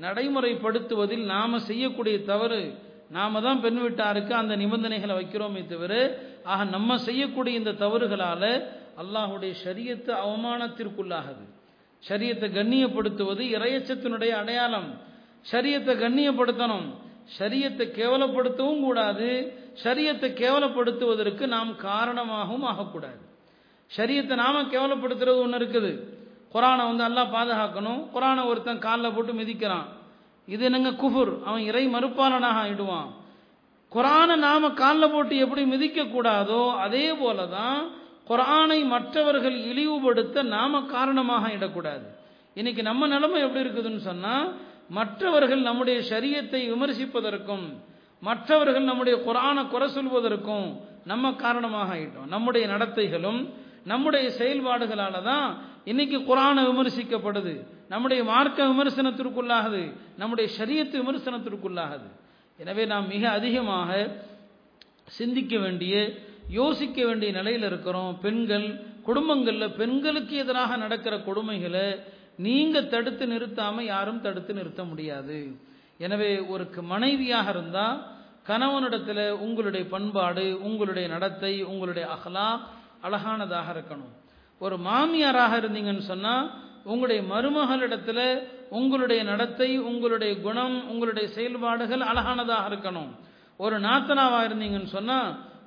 நடைமுறைப்படுத்துவதில் நாம செய்யக்கூடிய தவறு. நாம தான் பெண் வீட்டாருக்கு அந்த நிபந்தனைகளை வைக்கிறோமே தவிர ஆக நம்ம செய்யக்கூடிய இந்த தவறுகளால அல்லாஹுடைய சரியத்தை அவமானத்திற்குள்ளாகுது. சரியத்தை கண்ணியப்படுத்துவது இறையச்சத்தினுடைய அடையாளம். சரியத்தை கண்ணியப்படுத்தணும். சரியத்தை கேவலப்படுத்தவும் கூடாது. சரியத்தை கேவலப்படுத்துவதற்கு நாம் காரணமாகவும் ஆகக்கூடாது. சரியத்தை நாம கேவலப்படுத்துறது ஒன்று இருக்குது. குரானை வந்து அல்லாஹ் பாதுகாக்கணும். குரானை ஒருத்தன் காலில் போட்டு மிதிக்கிறான். இது என்னங்க குஃபுர்? அவன் இறை மறுப்பாளனாக ஆயிடுவான். குரானை நாம காலில் போட்டு எப்படி மிதிக்க கூடாதோ அதே போல தான் குரானை மற்றவர்கள் இழிவுபடுத்த நாம காரணமாக இடக்கூடாது இன்னைக்கு நம்ம நிலைமை எப்படி இருக்குதுன்னு சொன்னா மற்றவர்கள் நம்முடைய சரியத்தை விமர்சிப்பதற்கும் மற்றவர்கள் நம்முடைய குரானை குறை சொல்வதற்கும் நம்ம காரணமாக ஆயிட்டோம். நம்முடைய நடத்தைகளும் நம்முடைய செயல்பாடுகளால தான் இன்னைக்கு குரானை விமர்சிக்கப்படுது. நம்முடைய மார்க்க விமர்சனத்திற்குள்ளாகுது. நம்முடைய சரியத்து விமர்சனத்திற்குள்ளாகுது. எனவே நாம் மிக அதிகமாக சிந்திக்க வேண்டிய யோசிக்க வேண்டிய நிலையில் இருக்கிறோம். பெண்கள் குடும்பங்களில் பெண்களுக்கு எதிராக நடக்கிற கொடுமைகளை நீங்கள் தடுத்து நிறுத்தாமல் யாரும் தடுத்து நிறுத்த முடியாது. எனவே ஒரு மனைவியாக இருந்தால் கணவனிடத்தில் உங்களுடைய பண்பாடு உங்களுடைய நடத்தை உங்களுடைய அகலா அழகானதாக இருக்கணும். ஒரு மாமியாராக இருந்தீங்கன்னு சொன்னா உங்களுடைய மருமகளிடத்துல உங்களுடைய நடத்தை உங்களுடைய குணம் உங்களுடைய செயல்பாடுகள் அழகானதாக இருக்கணும். ஒரு நாத்தனாவா இருந்தீங்கன்னு சொன்னா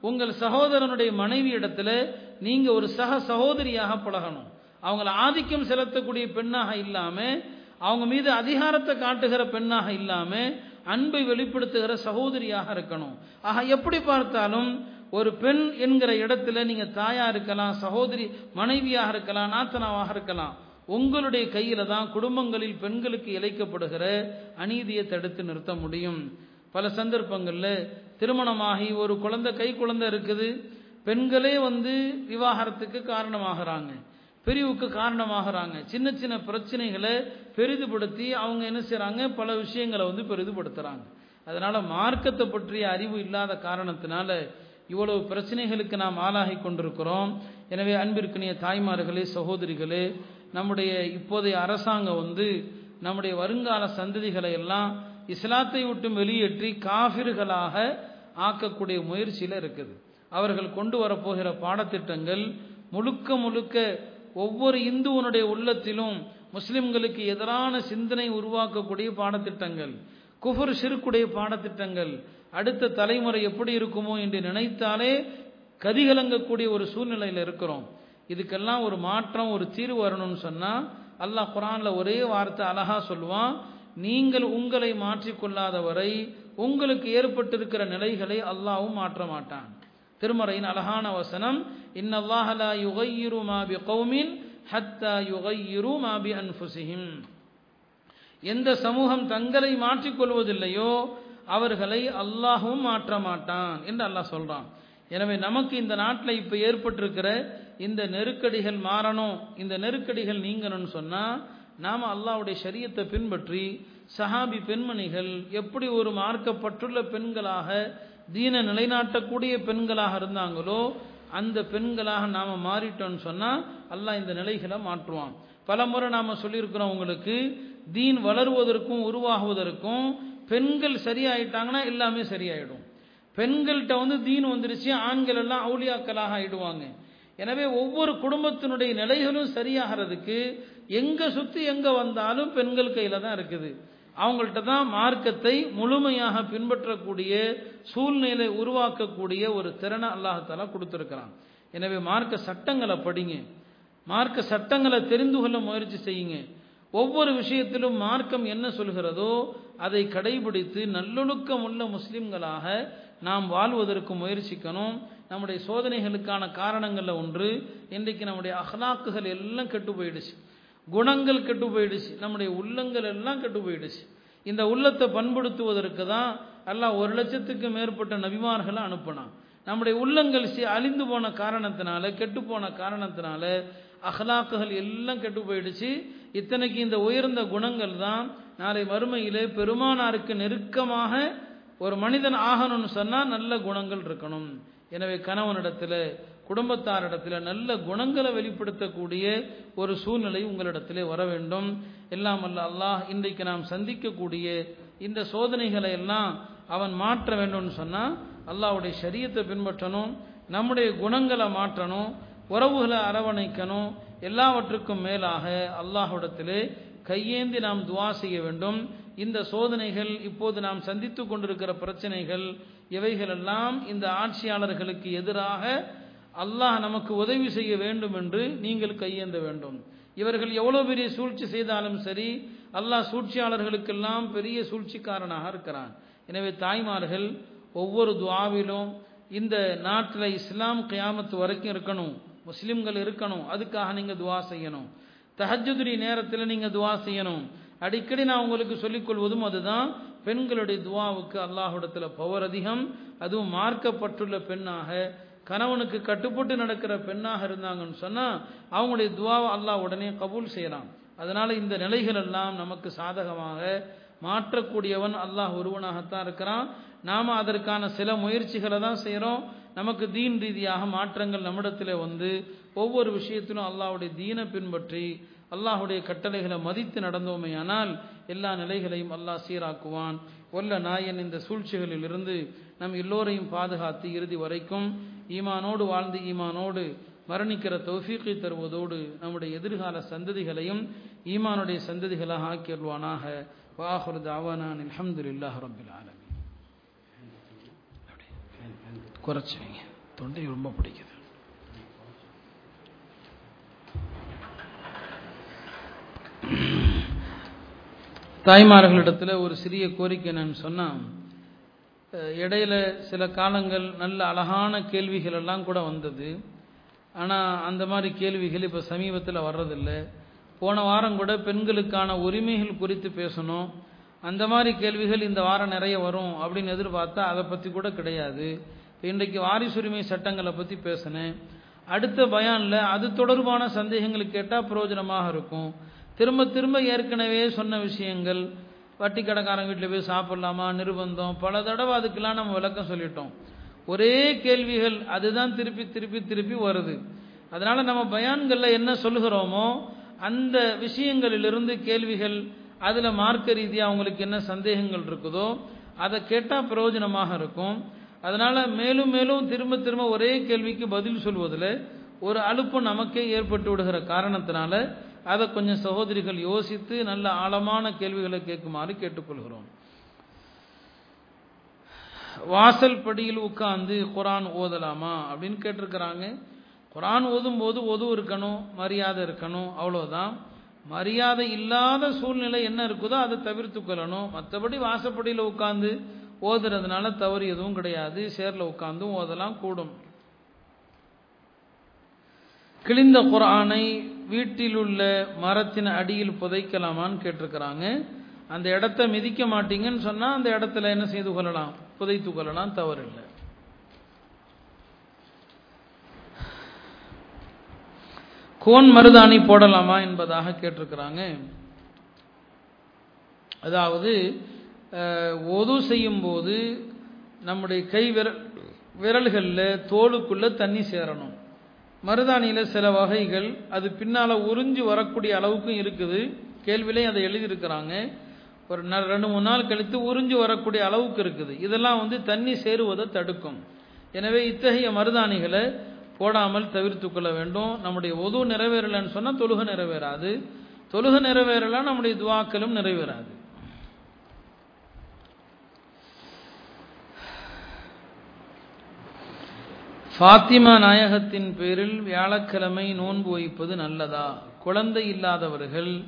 உங்கள் சகோதரனுடைய மனைவி இடத்துல நீங்க ஒரு சக சகோதரியாக பழகணும் அவங்கள ஆதிக்கம் செலுத்தக்கூடிய பெண்ணாக இல்லாம அவங்க மீது அதிகாரத்தை காட்டுகிற பெண்ணாக இல்லாம அன்பை வெளிப்படுத்துகிற சகோதரியாக இருக்கணும். ஆக எப்படி பார்த்தாலும் ஒரு பெண் என்கிற இடத்துல நீங்க தாயா இருக்கலாம் சகோதரி மனைவியாக இருக்கலாம் நாத்தனாவாக இருக்கலாம் உங்களுடைய கையில தான் குடும்பங்களில் பெண்களுக்கு இழைக்கப்படுகிற அநீதியை தடுத்து நிறுத்த முடியும். பல சந்தர்ப்பங்களில் திருமணமாகி ஒரு குழந்தை கை குழந்தை இருக்குது பெண்களே வந்து விவாகரத்துக்கு காரணமாகறாங்க பிரிவுக்கு காரணமாகறாங்க சின்ன சின்ன பிரச்சனைகளை பெரிதுபடுத்தி அவங்க என்ன செய்கிறாங்க பல விஷயங்களை வந்து பெரிதுபடுத்துறாங்க. அதனால மார்க்கத்தை பற்றிய அறிவு இல்லாத காரணத்தினால இவ்வளவு பிரச்சனைகளுக்கு நாம் ஆளாகி கொண்டிருக்கிறோம். எனவே அன்பிற்குரிய தாய்மார்களே சகோதரிகளே நம்முடைய இப்போதைய அரசாங்கம் வந்து நம்முடைய வருங்கால சந்ததிகளை எல்லாம் இஸ்லாத்தை விட்டு வெளியேற்றி காபிர்களாக ஆக்கக்கூடிய முயற்சியில் இருக்குது. அவர்கள் கொண்டு வரப்போகிற பாடத்திட்டங்கள் முழுக்க முழுக்க ஒவ்வொரு இந்துவனுடைய உள்ளத்திலும் முஸ்லிம்களுக்கு எதிரான சிந்தனை உருவாக்கக்கூடிய பாடத்திட்டங்கள் குஃபர் சிறுக்குடைய பாடத்திட்டங்கள் அடுத்த தலைமுறை எப்படி இருக்குமோ என்று நினைத்தாலே கதிகலங்கக்கூடிய ஒரு சூழ்நிலையில் இருக்கிறோம். இதுக்கெல்லாம் ஒரு மாற்றம் ஒரு தீர்வு வரணும்னு சொன்னால் அல்லாஹ் குரான்ல ஒரே வார்த்தை அழகா சொல்லுவான் நீங்கள் உங்களை மாற்றிக்கொள்ளாத வரை உங்களுக்கு ஏற்பட்டிருக்கிற நிலைகளை அல்லாவும் மாற்ற மாட்டான். திருமறையின் அழகான வசனம் இன்னல்லாஹலா யுகையிரு கௌமின் ஹத்தா யுகையிரு மாபி அன்புசிஹிம். எந்த சமூகம் தங்களை மாற்றிக்கொள்வதில்லையோ அவர்களை அல்லாஹும் மாற்ற மாட்டான் என்று அல்லாஹ் சொல்றான். எனவே நமக்கு இந்த நாட்டில் இப்போ ஏற்பட்டிருக்கிற இந்த நெருக்கடிகள் மாறணும் இந்த நெருக்கடிகள் நீங்கணும்னு சொன்னா நாம் அல்லாவுடைய சரியத்தை பின்பற்றி சஹாபி பெண்மணிகள் எப்படி ஒரு மார்க்கப்பட்டுள்ள பெண்களாக தீன நிலைநாட்டக்கூடிய பெண்களாக இருந்தாங்களோ அந்த பெண்களாக நாம் மாறிட்டோம்னு சொன்னால் அல்லாஹ் இந்த நிலைகளை மாற்றுவான். பல முறை நாம் சொல்லியிருக்கிறோம் உங்களுக்கு தீன் வளருவதற்கும் உருவாகுவதற்கும் பெண்கள் சரியாயிட்டாங்கன்னா எல்லாமே சரியாயிடும். பெண்கள்கிட்ட வந்து தீன் வந்துருச்சு ஆண்கள் எல்லாம் அவுளியாக்களாக ஆயிடுவாங்க. எனவே ஒவ்வொரு குடும்பத்தினுடைய நிலைகளும் சரியாகிறதுக்கு எங்க சுத்தி எங்க வந்தாலும் பெண்கள் கையில தான் இருக்குது. அவங்கள்ட்ட தான் மார்க்கத்தை முழுமையாக பின்பற்றக்கூடிய சூழ்நிலை உருவாக்கக்கூடிய ஒரு திறனை அல்லாஹால கொடுத்துருக்கிறான். எனவே மார்க்க சட்டங்களை படிங்க. மார்க்க சட்டங்களை தெரிந்து கொள்ள முயற்சி செய்யுங்க. ஒவ்வொரு விஷயத்திலும் மார்க்கம் என்ன சொல்கிறதோ அதை கடைபிடித்து நல்லொழுக்கம் உள்ள முஸ்லிம்களாக நாம் வாழ்வதற்கு முயற்சிக்கணும். நம்முடைய சோதனைகளுக்கான காரணங்களில் ஒன்று இன்றைக்கு நம்முடைய அஹ்லாக்குகள் எல்லாம் கெட்டு போயிடுச்சு. குணங்கள் கெட்டு போயிடுச்சு. நம்முடைய உள்ளங்கள் எல்லாம் கெட்டு போயிடுச்சு. இந்த உள்ளத்தை பண்படுத்துவதற்கு தான் எல்லாம் ஒரு லட்சத்துக்கு மேற்பட்ட நபிமார்களை அனுப்பினான். நம்முடைய உள்ளங்கள் அழிந்து போன காரணத்தினால கெட்டு போன காரணத்தினால அஹ்லாக்குகள் எல்லாம் கெட்டு போயிடுச்சு. இத்தனைக்கு இந்த உயர்ந்த குணங்கள் தான் நாளை மறுமையிலே பெருமானாருக்கு நெருக்கமாக ஒரு மனிதன் ஆகணும்னு சொன்னால் நல்ல குணங்கள் இருக்கணும். எனவே கணவனிடத்தில் குடும்பத்தாரிடத்தில் நல்ல குணங்களை வெளிப்படுத்தக்கூடிய ஒரு சூழ்நிலை உங்களிடத்திலே வர வேண்டும். எல்லாம் அல்ல அல்லாஹ் இன்றைக்கு நாம் சந்திக்கக்கூடிய இந்த சோதனைகளை எல்லாம் அவன் மாற்ற வேண்டும்னு சொன்னால் அல்லாவுடைய சரியத்தை பின்பற்றணும் நம்முடைய குணங்களை மாற்றணும் உறவுகளை அரவணைக்கணும் எல்லாவற்றுக்கும் மேலாக அல்லாஹுடத்திலே கையேந்தி நாம் துவா செய்ய வேண்டும். இந்த சோதனைகள் இப்போது நாம் சந்தித்து கொண்டிருக்கிற பிரச்சனைகள் இவைகளெல்லாம் இந்த ஆட்சியாளர்களுக்கு எதிராக அல்லாஹ் நமக்கு உதவி செய்ய வேண்டும் என்று நீங்கள் கையேந்த வேண்டும். இவர்கள் எவ்வளோ பெரிய சூழ்ச்சி செய்தாலும் சரி அல்லாஹ் சூழ்ச்சியாளர்களுக்கெல்லாம் பெரிய சூழ்ச்சிக்காரனாக இருக்கிறான். எனவே தாய்மார்கள் ஒவ்வொரு துவாவிலும் இந்த நாட்டில் இஸ்லாம் கியாமத்து வரைக்கும் இருக்கணும். முஸ்லிம்கள் இருக்கணும். அதுக்காக நீங்கள் துவா செய்யணும். தஹஜுதுரி நேரத்தில் நீங்கள் துவா செய்யணும். அடிக்கடி நான் உங்களுக்கு சொல்லிக் கொள்வதும் அதுதான். பெண்களுடைய துவாவுக்கு அல்லாஹுடத்தில் பவர் அதிகம். அதுவும் மார்க்கப்பட்டுள்ள பெண்ணாக கணவனுக்கு கட்டுப்பட்டு நடக்கிற பெண்ணாக இருந்தாங்கன்னு சொன்னால் அவங்களுடைய துவாவை அல்லாஹ் உடனே கபூல் செய்கிறான் அதனால இந்த நிலைகள் எல்லாம் நமக்கு சாதகமாக மாற்றக்கூடியவன் அல்லாஹ் ஒருவனாகத்தான் இருக்கிறான். நாம் அதற்கான சில முயற்சிகளை தான் செய்கிறோம் நமக்கு தீன் ரீதியாக மாற்றங்கள் நம்மிடத்தில் வந்து ஒவ்வொரு விஷயத்திலும் அல்லாஹுடைய தீனை பின்பற்றி அல்லாஹுடைய கட்டளைகளை மதித்து நடந்தோமே ஆனால் எல்லா நிலைகளையும் அல்லாஹ் சீராக்குவான். ஒல்ல நாயன் இந்த சூழ்ச்சிகளில் இருந்து நம் எல்லோரையும் பாதுகாத்து இறுதி வரைக்கும் ஈமானோடு வாழ்ந்து ஈமானோடு மரணிக்கிற தௌஃபீக்கை தருவதோடு நம்முடைய எதிர்கால சந்ததிகளையும் ஈமானுடைய சந்ததிகளாக ஆக்கிடுவானாக வாஹுர் தாவானான் அலமதுல்லாஹ் ரபில் ஆலமீன். குறைச்சி வைங்க தொண்டை ரொம்ப பிடிக்குது. தாய்மார்களிடத்தில் ஒரு சிறிய கோரிக்கை நான் சொன்னால் இடையில சில காலங்கள் நல்ல அழகான கேள்விகள் எல்லாம் கூட வந்தது. ஆனால் அந்த மாதிரி கேள்விகள் இப்போ சமீபத்தில் வர்றதில்லை. போன வாரம் கூட பெண்களுக்கான உரிமைகள் குறித்து பேசணும். அந்த மாதிரி கேள்விகள் இந்த வாரம் நிறைய வரும் அப்படின்னு எதிர்பார்த்தா அதை பற்றி கூட கிடையாது. இன்றைக்கு வாரிசுரிமை சட்டங்களை பற்றி பேசினேன். அடுத்த பயானில் அது தொடர்பான சந்தேகங்கள் கேட்டால் பிரயோஜனமாக இருக்கும். திரும்ப திரும்ப ஏற்கனவே சொன்ன விஷயங்கள் வட்டி கடைக்காரங்க வீட்டில் போய் சாப்பிட்லாமா நிர்பந்தம் பல தடவை அதுக்கெல்லாம் நம்ம விளக்கம் சொல்லிட்டோம். ஒரே கேள்விகள் அதுதான் திருப்பி திருப்பி திருப்பி வருது. அதனால நம்ம பயான்களில் என்ன சொல்லுகிறோமோ அந்த விஷயங்களிலிருந்து கேள்விகள் அதில் மார்க்க ரீதியாக அவங்களுக்கு என்ன சந்தேகங்கள் இருக்குதோ அதை கேட்டால் பிரயோஜனமாக இருக்கும். அதனால் மேலும் மேலும் திரும்ப திரும்ப ஒரே கேள்விக்கு பதில் சொல்வதில் ஒரு அலுப்பு நமக்கே ஏற்பட்டு விடுகிற காரணத்தினால அதை கொஞ்சம் சகோதரிகள் யோசித்து நல்ல ஆழமான கேள்விகளை கேட்குமாறு கேட்டுக்கொள்கிறோம். வாசல் படியில் உட்கார்ந்து குரான் ஓதலாமா அப்படின்னு கேட்டிருக்கிறாங்க. குரான் ஓதும் போது ஒது இருக்கணும் மரியாதை இருக்கணும் அவ்வளோதான் மரியாதை இல்லாத சூழ்நிலை என்ன இருக்குதோ அதை தவிர்த்து கொள்ளணும். மற்றபடி வாசப்படியில் உட்காந்து ஓதுறதுனால தவறு எதுவும் கிடையாது. சேரில் உட்காந்தும் ஓதலாம் கூடும். கிழிந்த குரானை வீட்டில் உள்ள மரத்தின் அடியில் புதைக்கலாமான்னு கேட்டிருக்கிறாங்க. அந்த இடத்த மிதிக்க மாட்டீங்கன்னு சொன்னால் அந்த இடத்துல என்ன செய்து கொள்ளலாம்? புதைத்து கொள்ளலாம் தவறில்லை. கோன் மருதாணி போடலாமா என்பதாக கேட்டிருக்கிறாங்க. அதாவது ஒது செய்யும்போது நம்முடைய கை விரல் விரல்களில் தோலுக்குள்ளே தண்ணி சேரணும். மருதாணியில் சில வகைகள் அது பின்னால் உறிஞ்சு வரக்கூடிய அளவுக்கும் இருக்குது. கேள்வியிலையும் அதை எழுதியிருக்கிறாங்க. ஒரு ரெண்டு மூணு நாள் கழித்து உறிஞ்சு வரக்கூடிய அளவுக்கு இருக்குது. இதெல்லாம் வந்து தண்ணி சேருவதை தடுக்கும். எனவே இத்தகைய மருதாணிகளை போடாமல் தவிர்த்து கொள்ள வேண்டும். நம்முடைய ஒது நிறைவேறலைன்னு சொன்னால் தொழுக நிறைவேறாது. தொழுக நிறைவேறலாம் நம்முடைய துவாக்களும் நிறைவேறாது. ஃபாத்திமா நாயகத்தின் பேரில் வியாழக்கிழமை நோன்பு வைப்பது நல்லதா? குழந்தை இல்லாதவர்கள்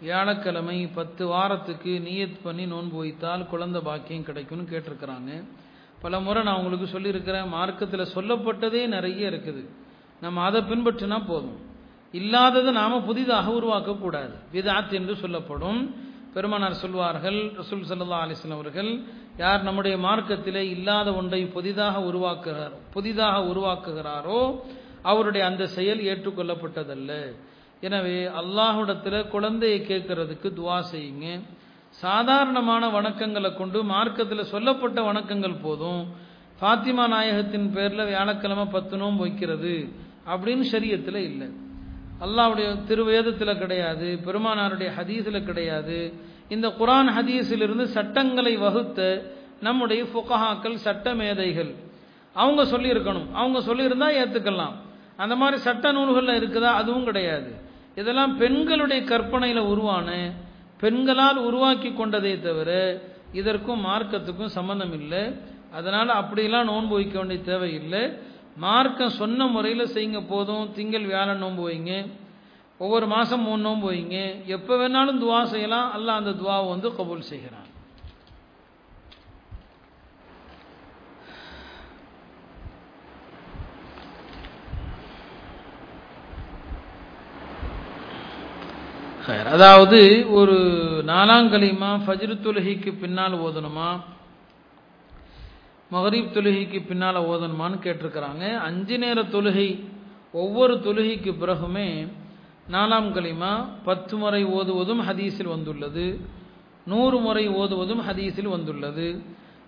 வியாழக்கிழமை பத்து வாரத்துக்கு நியத் பண்ணி நோன்பு வைத்தால் குழந்தை பாக்கியம் கிடைக்கும்னு கேட்டிருக்கிறாங்க. பல முறை நான் உங்களுக்கு சொல்லியிருக்கிறேன் மார்க்கத்தில் சொல்லப்பட்டதே நிறைய இருக்குது. நம்ம அதை பின்பற்றினா போதும். இல்லாததை நாம் புதிதாக உருவாக்கக்கூடாது. விதாத் என்று சொல்லப்படும். பெருமானார் சொல்வார்கள் ரசூல் சல்லா அலிஸ்லாம் அவர்கள் யார் நம்முடைய மார்க்கத்திலே இல்லாத ஒன்றை புதிதாக உருவாக்குகிறார் புதிதாக உருவாக்குகிறாரோ அவருடைய அந்த செயல் ஏற்றுக்கொள்ளப்பட்டதல்ல. எனவே அல்லாஹுடத்தில் குழந்தையை கேட்கறதுக்கு துவா செய்யுங்க. சாதாரணமான வணக்கங்களை கொண்டு மார்க்கத்தில் சொல்லப்பட்ட வணக்கங்கள் போதும். ஃபாத்திமா நாயகத்தின் பேரில் வியாழக்கிழமை பத்து நோம்பு வைக்கிறது அப்படின்னு சரியத்தில் இல்லை. அல்லாவுடைய திருவேதத்தில் கிடையாது பெருமானாருடைய ஹதீஸில் கிடையாது. இந்த குரான் ஹதீஸிலிருந்து சட்டங்களை வகுத்த நம்முடைய ஃபுகஹாக்கள் சட்ட மேதைகள். அவங்க சொல்லியிருக்கணும். அவங்க சொல்லியிருந்தா ஏற்றுக்கலாம் அந்த மாதிரி சட்ட நூல்களில் இருக்குதா? அதுவும் கிடையாது. இதெல்லாம் பெண்களுடைய கற்பனையில் உருவான பெண்களால் உருவாக்கி கொண்டதே தவிர இதற்கும் மார்க்கத்துக்கும் சம்பந்தம் இல்லை. அதனால் அப்படிலாம் நோன்பு வைக்க வேண்டிய தேவையில்லை. மார்க்கம் சொன்ன முறையில் செய்யுங்க போதும். திங்கள் வியாழன் நோன்பு வைங்க ஒவ்வொரு மாதம் மூணு நோன்பு வைங்க எப்போ வேணாலும் துவா செய்யலாம். அல்ல அந்த துவாவை வந்து கபூல் செய்கிறான். அதாவது ஒரு நாலாங்கலிமா ஃபஜ்ரு தொழுகைக்கு பின்னால் ஓதணுமா? மகரீப் தொழுகைக்கு பின்னால் ஓதணுமான்னு கேட்டிருக்கிறாங்க. அஞ்சு நேர தொழுகை ஒவ்வொரு தொழுகைக்கு பிறகுமே நாலாம் கலிமா பத்து முறை ஓதுவதும் ஹதீஸில் வந்துள்ளது. நூறு முறை ஓதுவதும் ஹதீஸில் வந்துள்ளது.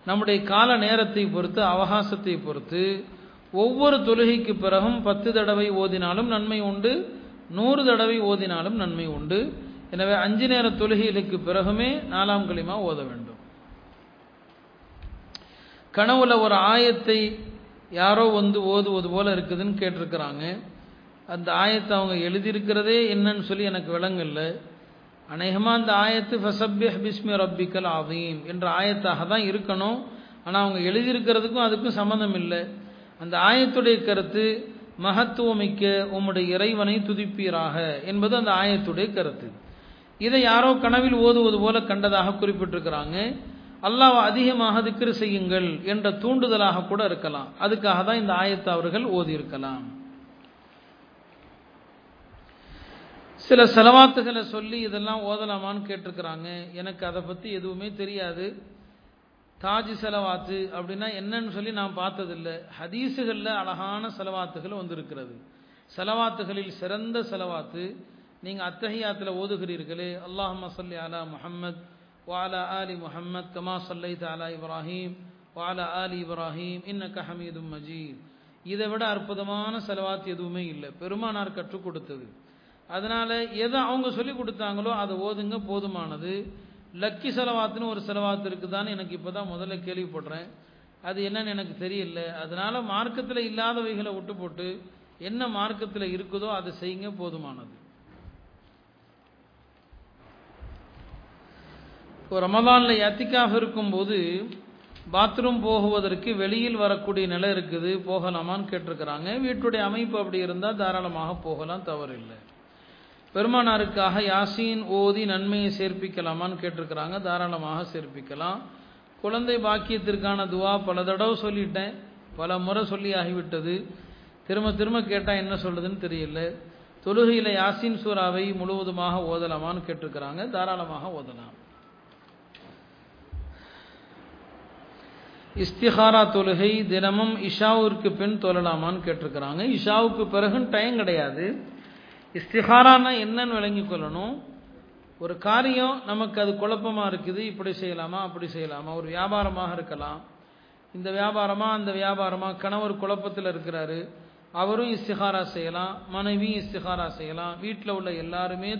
நம்முடைய கால நேரத்தை பொறுத்து அவகாசத்தை பொறுத்து ஒவ்வொரு தொழுகைக்கு பிறகும் பத்து தடவை ஓதினாலும் நன்மை உண்டு நூறு தடவை ஓதினாலும் நன்மை உண்டு. எனவே அஞ்சு நேர தொழுகைகளுக்கு பிறகுமே நாலாம் களிமா ஓத வேண்டும். கனவுல ஒரு ஆயத்தை யாரோ வந்து ஓதுவது போல இருக்குதுன்னு கேட்டிருக்கிறாங்க. அந்த ஆயத்தை அவங்க எழுதியிருக்கிறதே என்னன்னு சொல்லி எனக்கு விளங்கல. அநேகமாக அந்த ஆயத்து ஃபசப்பிஹ் பிஸ்மி ரப்பிக்கல் ஆவீம் என்ற ஆயத்தாக தான் இருக்கணும். ஆனால் அவங்க எழுதியிருக்கிறதுக்கும் அதுக்கும் சம்மந்தம் இல்லை. அந்த ஆயத்துடைய கருத்து மகத்துவமிக்க உம்முடைய இறைவனை துதிப்பீராக என்பது அந்த ஆயத்துடைய கருத்து. இதை யாரோ கனவில் ஓதுவது போல கண்டதாக குறிப்பிட்டிருக்கிறாங்க. அல்லாஹ் அதிகமாக திக்ரு செய்யுங்கள் என்ற தூண்டுதலாக கூட இருக்கலாம். அதுக்காக தான் இந்த ஆயத்தை அவர்கள் ஓதியிருக்கலாம். சில செலவாத்துகளை சொல்லி இதெல்லாம் ஓதலாமான்னு கேட்டிருக்கிறாங்க. எனக்கு அதை பற்றி எதுவுமே தெரியாது. தாஜ் செலவாத்து அப்படின்னா என்னன்னு சொல்லி நான் பார்த்ததில்லை. ஹதீஸுகளில் அழகான செலவாத்துகள் வந்திருக்கிறது. செலவாத்துகளில் சிறந்த செலவாத்து நீங்கள் அத்தகையாத்தில் ஓதுகிறீர்களே. அல்லாஹ் மசல்லி அலா முஹம்மத் வாலா ஆலி محمد கமா صليت தாலா إبراهيم வாலா ஆலி إبراهيم إنك حميد مجيد. இதை விட அற்புதமான செலவாத்து எதுவுமே இல்லை. பெருமானார் கற்றுக் கொடுத்தது. அதனால் எதை அவங்க சொல்லி கொடுத்தாங்களோ அதை ஓதுங்க போதுமானது. லக்கி செலவாத்துன்னு ஒரு செலவாத்து இருக்குதான்னு எனக்கு இப்போ தான் முதல்ல கேள்விப்படுறேன். அது என்னன்னு எனக்கு தெரியல. அதனால் மார்க்கத்தில் இல்லாதவைகளை விட்டு போட்டு என்ன மார்க்கத்தில் இருக்குதோ அதை செய்யுங்க போதுமானது. இப்போ ரமதானில் எத்திக்காக இருக்கும்போது பாத்ரூம் போகுவதற்கு வெளியில் வரக்கூடிய நிலை இருக்குது போகலாமான்னு கேட்டிருக்கிறாங்க. வீட்டுடைய அமைப்பு அப்படி இருந்தால் தாராளமாக போகலாம் தவறில்லை. பெருமானாருக்காக யாசின் ஓதி நன்மையை சேர்ப்பிக்கலாமான்னு கேட்டிருக்கிறாங்க தாராளமாக சேர்ப்பிக்கலாம். குழந்தை பாக்கியத்திற்கான துவா பல தடவை சொல்லிட்டேன் பல முறை சொல்லி ஆகிவிட்டது. திரும்ப திரும்ப கேட்டால் என்ன சொல்லுதுன்னு தெரியல. தொழுகையில் யாசின் சூறாவை முழுவதுமாக ஓதலாமான்னு கேட்டிருக்கிறாங்க தாராளமாக ஓதலாம். இஸ்திஹாரா தொழுகை தினமும் இஷாவிற்கு பின் தொழலாமான்னு கேட்டிருக்கிறாங்க. இஷாவுக்கு பிறகு டைம் கிடையாது. இஸ்திஹாரானா என்னன்னு விளங்கி கொள்ளணும். ஒரு காரியம் நமக்கு அது குழப்பமாக இருக்குது. இப்படி செய்யலாமா அப்படி செய்யலாமா? ஒரு வியாபாரமாக இருக்கலாம். இந்த வியாபாரமாக அந்த வியாபாரமாக கணவர் குழப்பத்தில் இருக்கிறாரு. அவரும் இஸ்திகாரா செய்யலாம். மனைவியும் இஸ்திகாரா செய்யலாம். வீட்டில் உள்ள எல்லாருமே